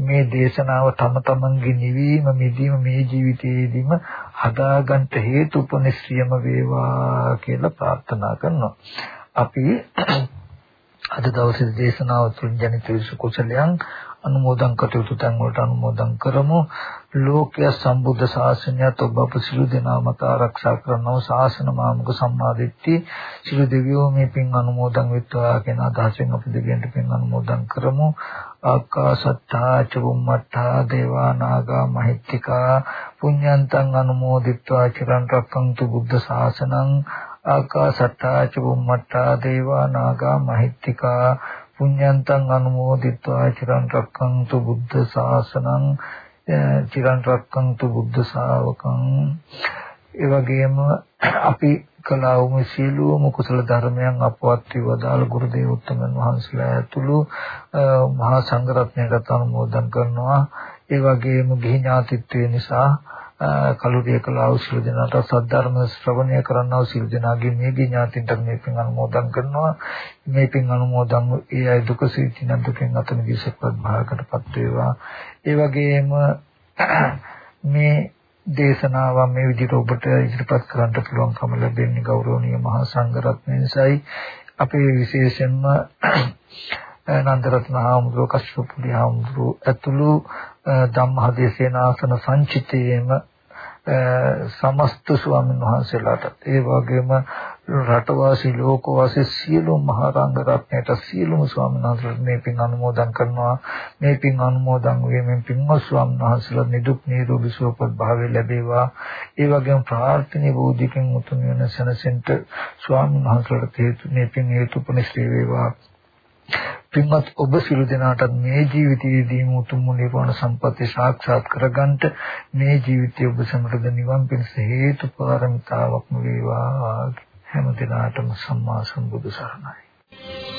මේ දේශනාව තම තමන්ගේ නිවීම මිදීම මේ ජීවිතයේදීම හදාගන්න හේතු උපනිශ්‍රියම වේවා කියලා ප්‍රාර්ථනා කරනවා. අපි අද දවසේ දේශනාව තුළින් ජනිත වූ කුසලයන් අනුමෝදන් කටයුතු තැන් වලට අනුමෝදන් කරමු. ලෝකයේ සම්බුද්ධ ශාසනයත් ඔබ අප සිළු දෙනා මත ආරක්ෂා කරනව. ශාසන මාමුක සම්මාදිට්ඨි. සිළු දෙවියෝ මේ පින් අනුමෝදන් වෙත්වා කියන අදහසෙන් අපි දෙවියන්ට පින් අනුමෝදන් කරමු. ආකාසත්තා චුම්මත්තා දේවා නාග මහිත්‍තිකා පුඤ්ඤන්තං අනුමෝදිත්වා චිරන් රක්ඛන්තු බුද්ධ ශාසනං. ආකාසත්තා චුම්මත්තා දේවා නාග මහිත්‍තිකා පුඤ්ඤන්තං අනුමෝදිත්වා චිරන් රක්ඛන්තු බුද්ධ ශාසනං චිරන් රක්ඛන්තු බුද්ධ ශාවකං. ඒ වගේම අපි කළා වූ සීලෝම කුසල ධර්මයන් අපවත් වදාළ ගුරු දේවෝත්තමන් වහන්සේලා ඇතුළු මහා සංඝරත්නයට අනුමෝදන් කරනවා. ඒ වගේම ගිහි ඥාතිත්වය නිසා කලුරිය කළා වූ සියලු දෙනාට සද්ධර්ම ශ්‍රවණය කරන්නා වූ සියලු දෙනාගේ මේ ඥාතින්ට මේ පින් අනුමෝදන් කරනවා. මේ පින් අනුමෝදන් වූ ඒ අය දුක සිටින දුකෙන් අත මිදී සපත් භාගකටපත් වේවා. ඒ වගේම මේ දේශනාව මේ විදිහට ඔබට ඉදිරිපත් කරන්න පුළුවන්කම ලැබෙන්නේ ගෞරවනීය මහා සංඝරත්නයයි අපේ විශේෂයෙන්ම නන්දරත්න හාමුදුරුවෝ කශ්‍යප පුඩි හාමුදුරුවෝ ඇතුළු ධම්මහදේශේනාසන සංචිතයේම සමස්ත ස්වාමීන් වහන්සේලාට. ඒ වගේම රටවාසී ලෝකවාසී සියලු මහා රංග රත්නයට සියලුම ස්වාමීන් වහන්සේලාට මේ පින් අනුමෝදන් කරනවා. මේ පින් අනුමෝදන් වීමෙන් පින්වත් ස්වාමීන් වහන්සේලා නිදුක් නිරෝගී සුවපත් භාවය ලැබේවා. ඒ වගේම ප්‍රාර්ථනීය බෝධිකින් උතුම් වෙන සනසෙන්ට ස්වාමීන් වහන්සේලාට හේතු මේ පින් හේතුපනිශ්‍රේ වේවා. පින්වත් ඔබ සියලු දෙනාට මේ ජීවිතයේදීම උතුම් නිර්වාණ සම්පත්තිය සාක්ෂාත් කරගන්නට මේ ජීවිතය ඔබ සමරද නිවන් පිණිස හේතු පාරමිතාවක්ම වේවා. හැම දිනාටම සම්මා සම්බුදු සරණයි.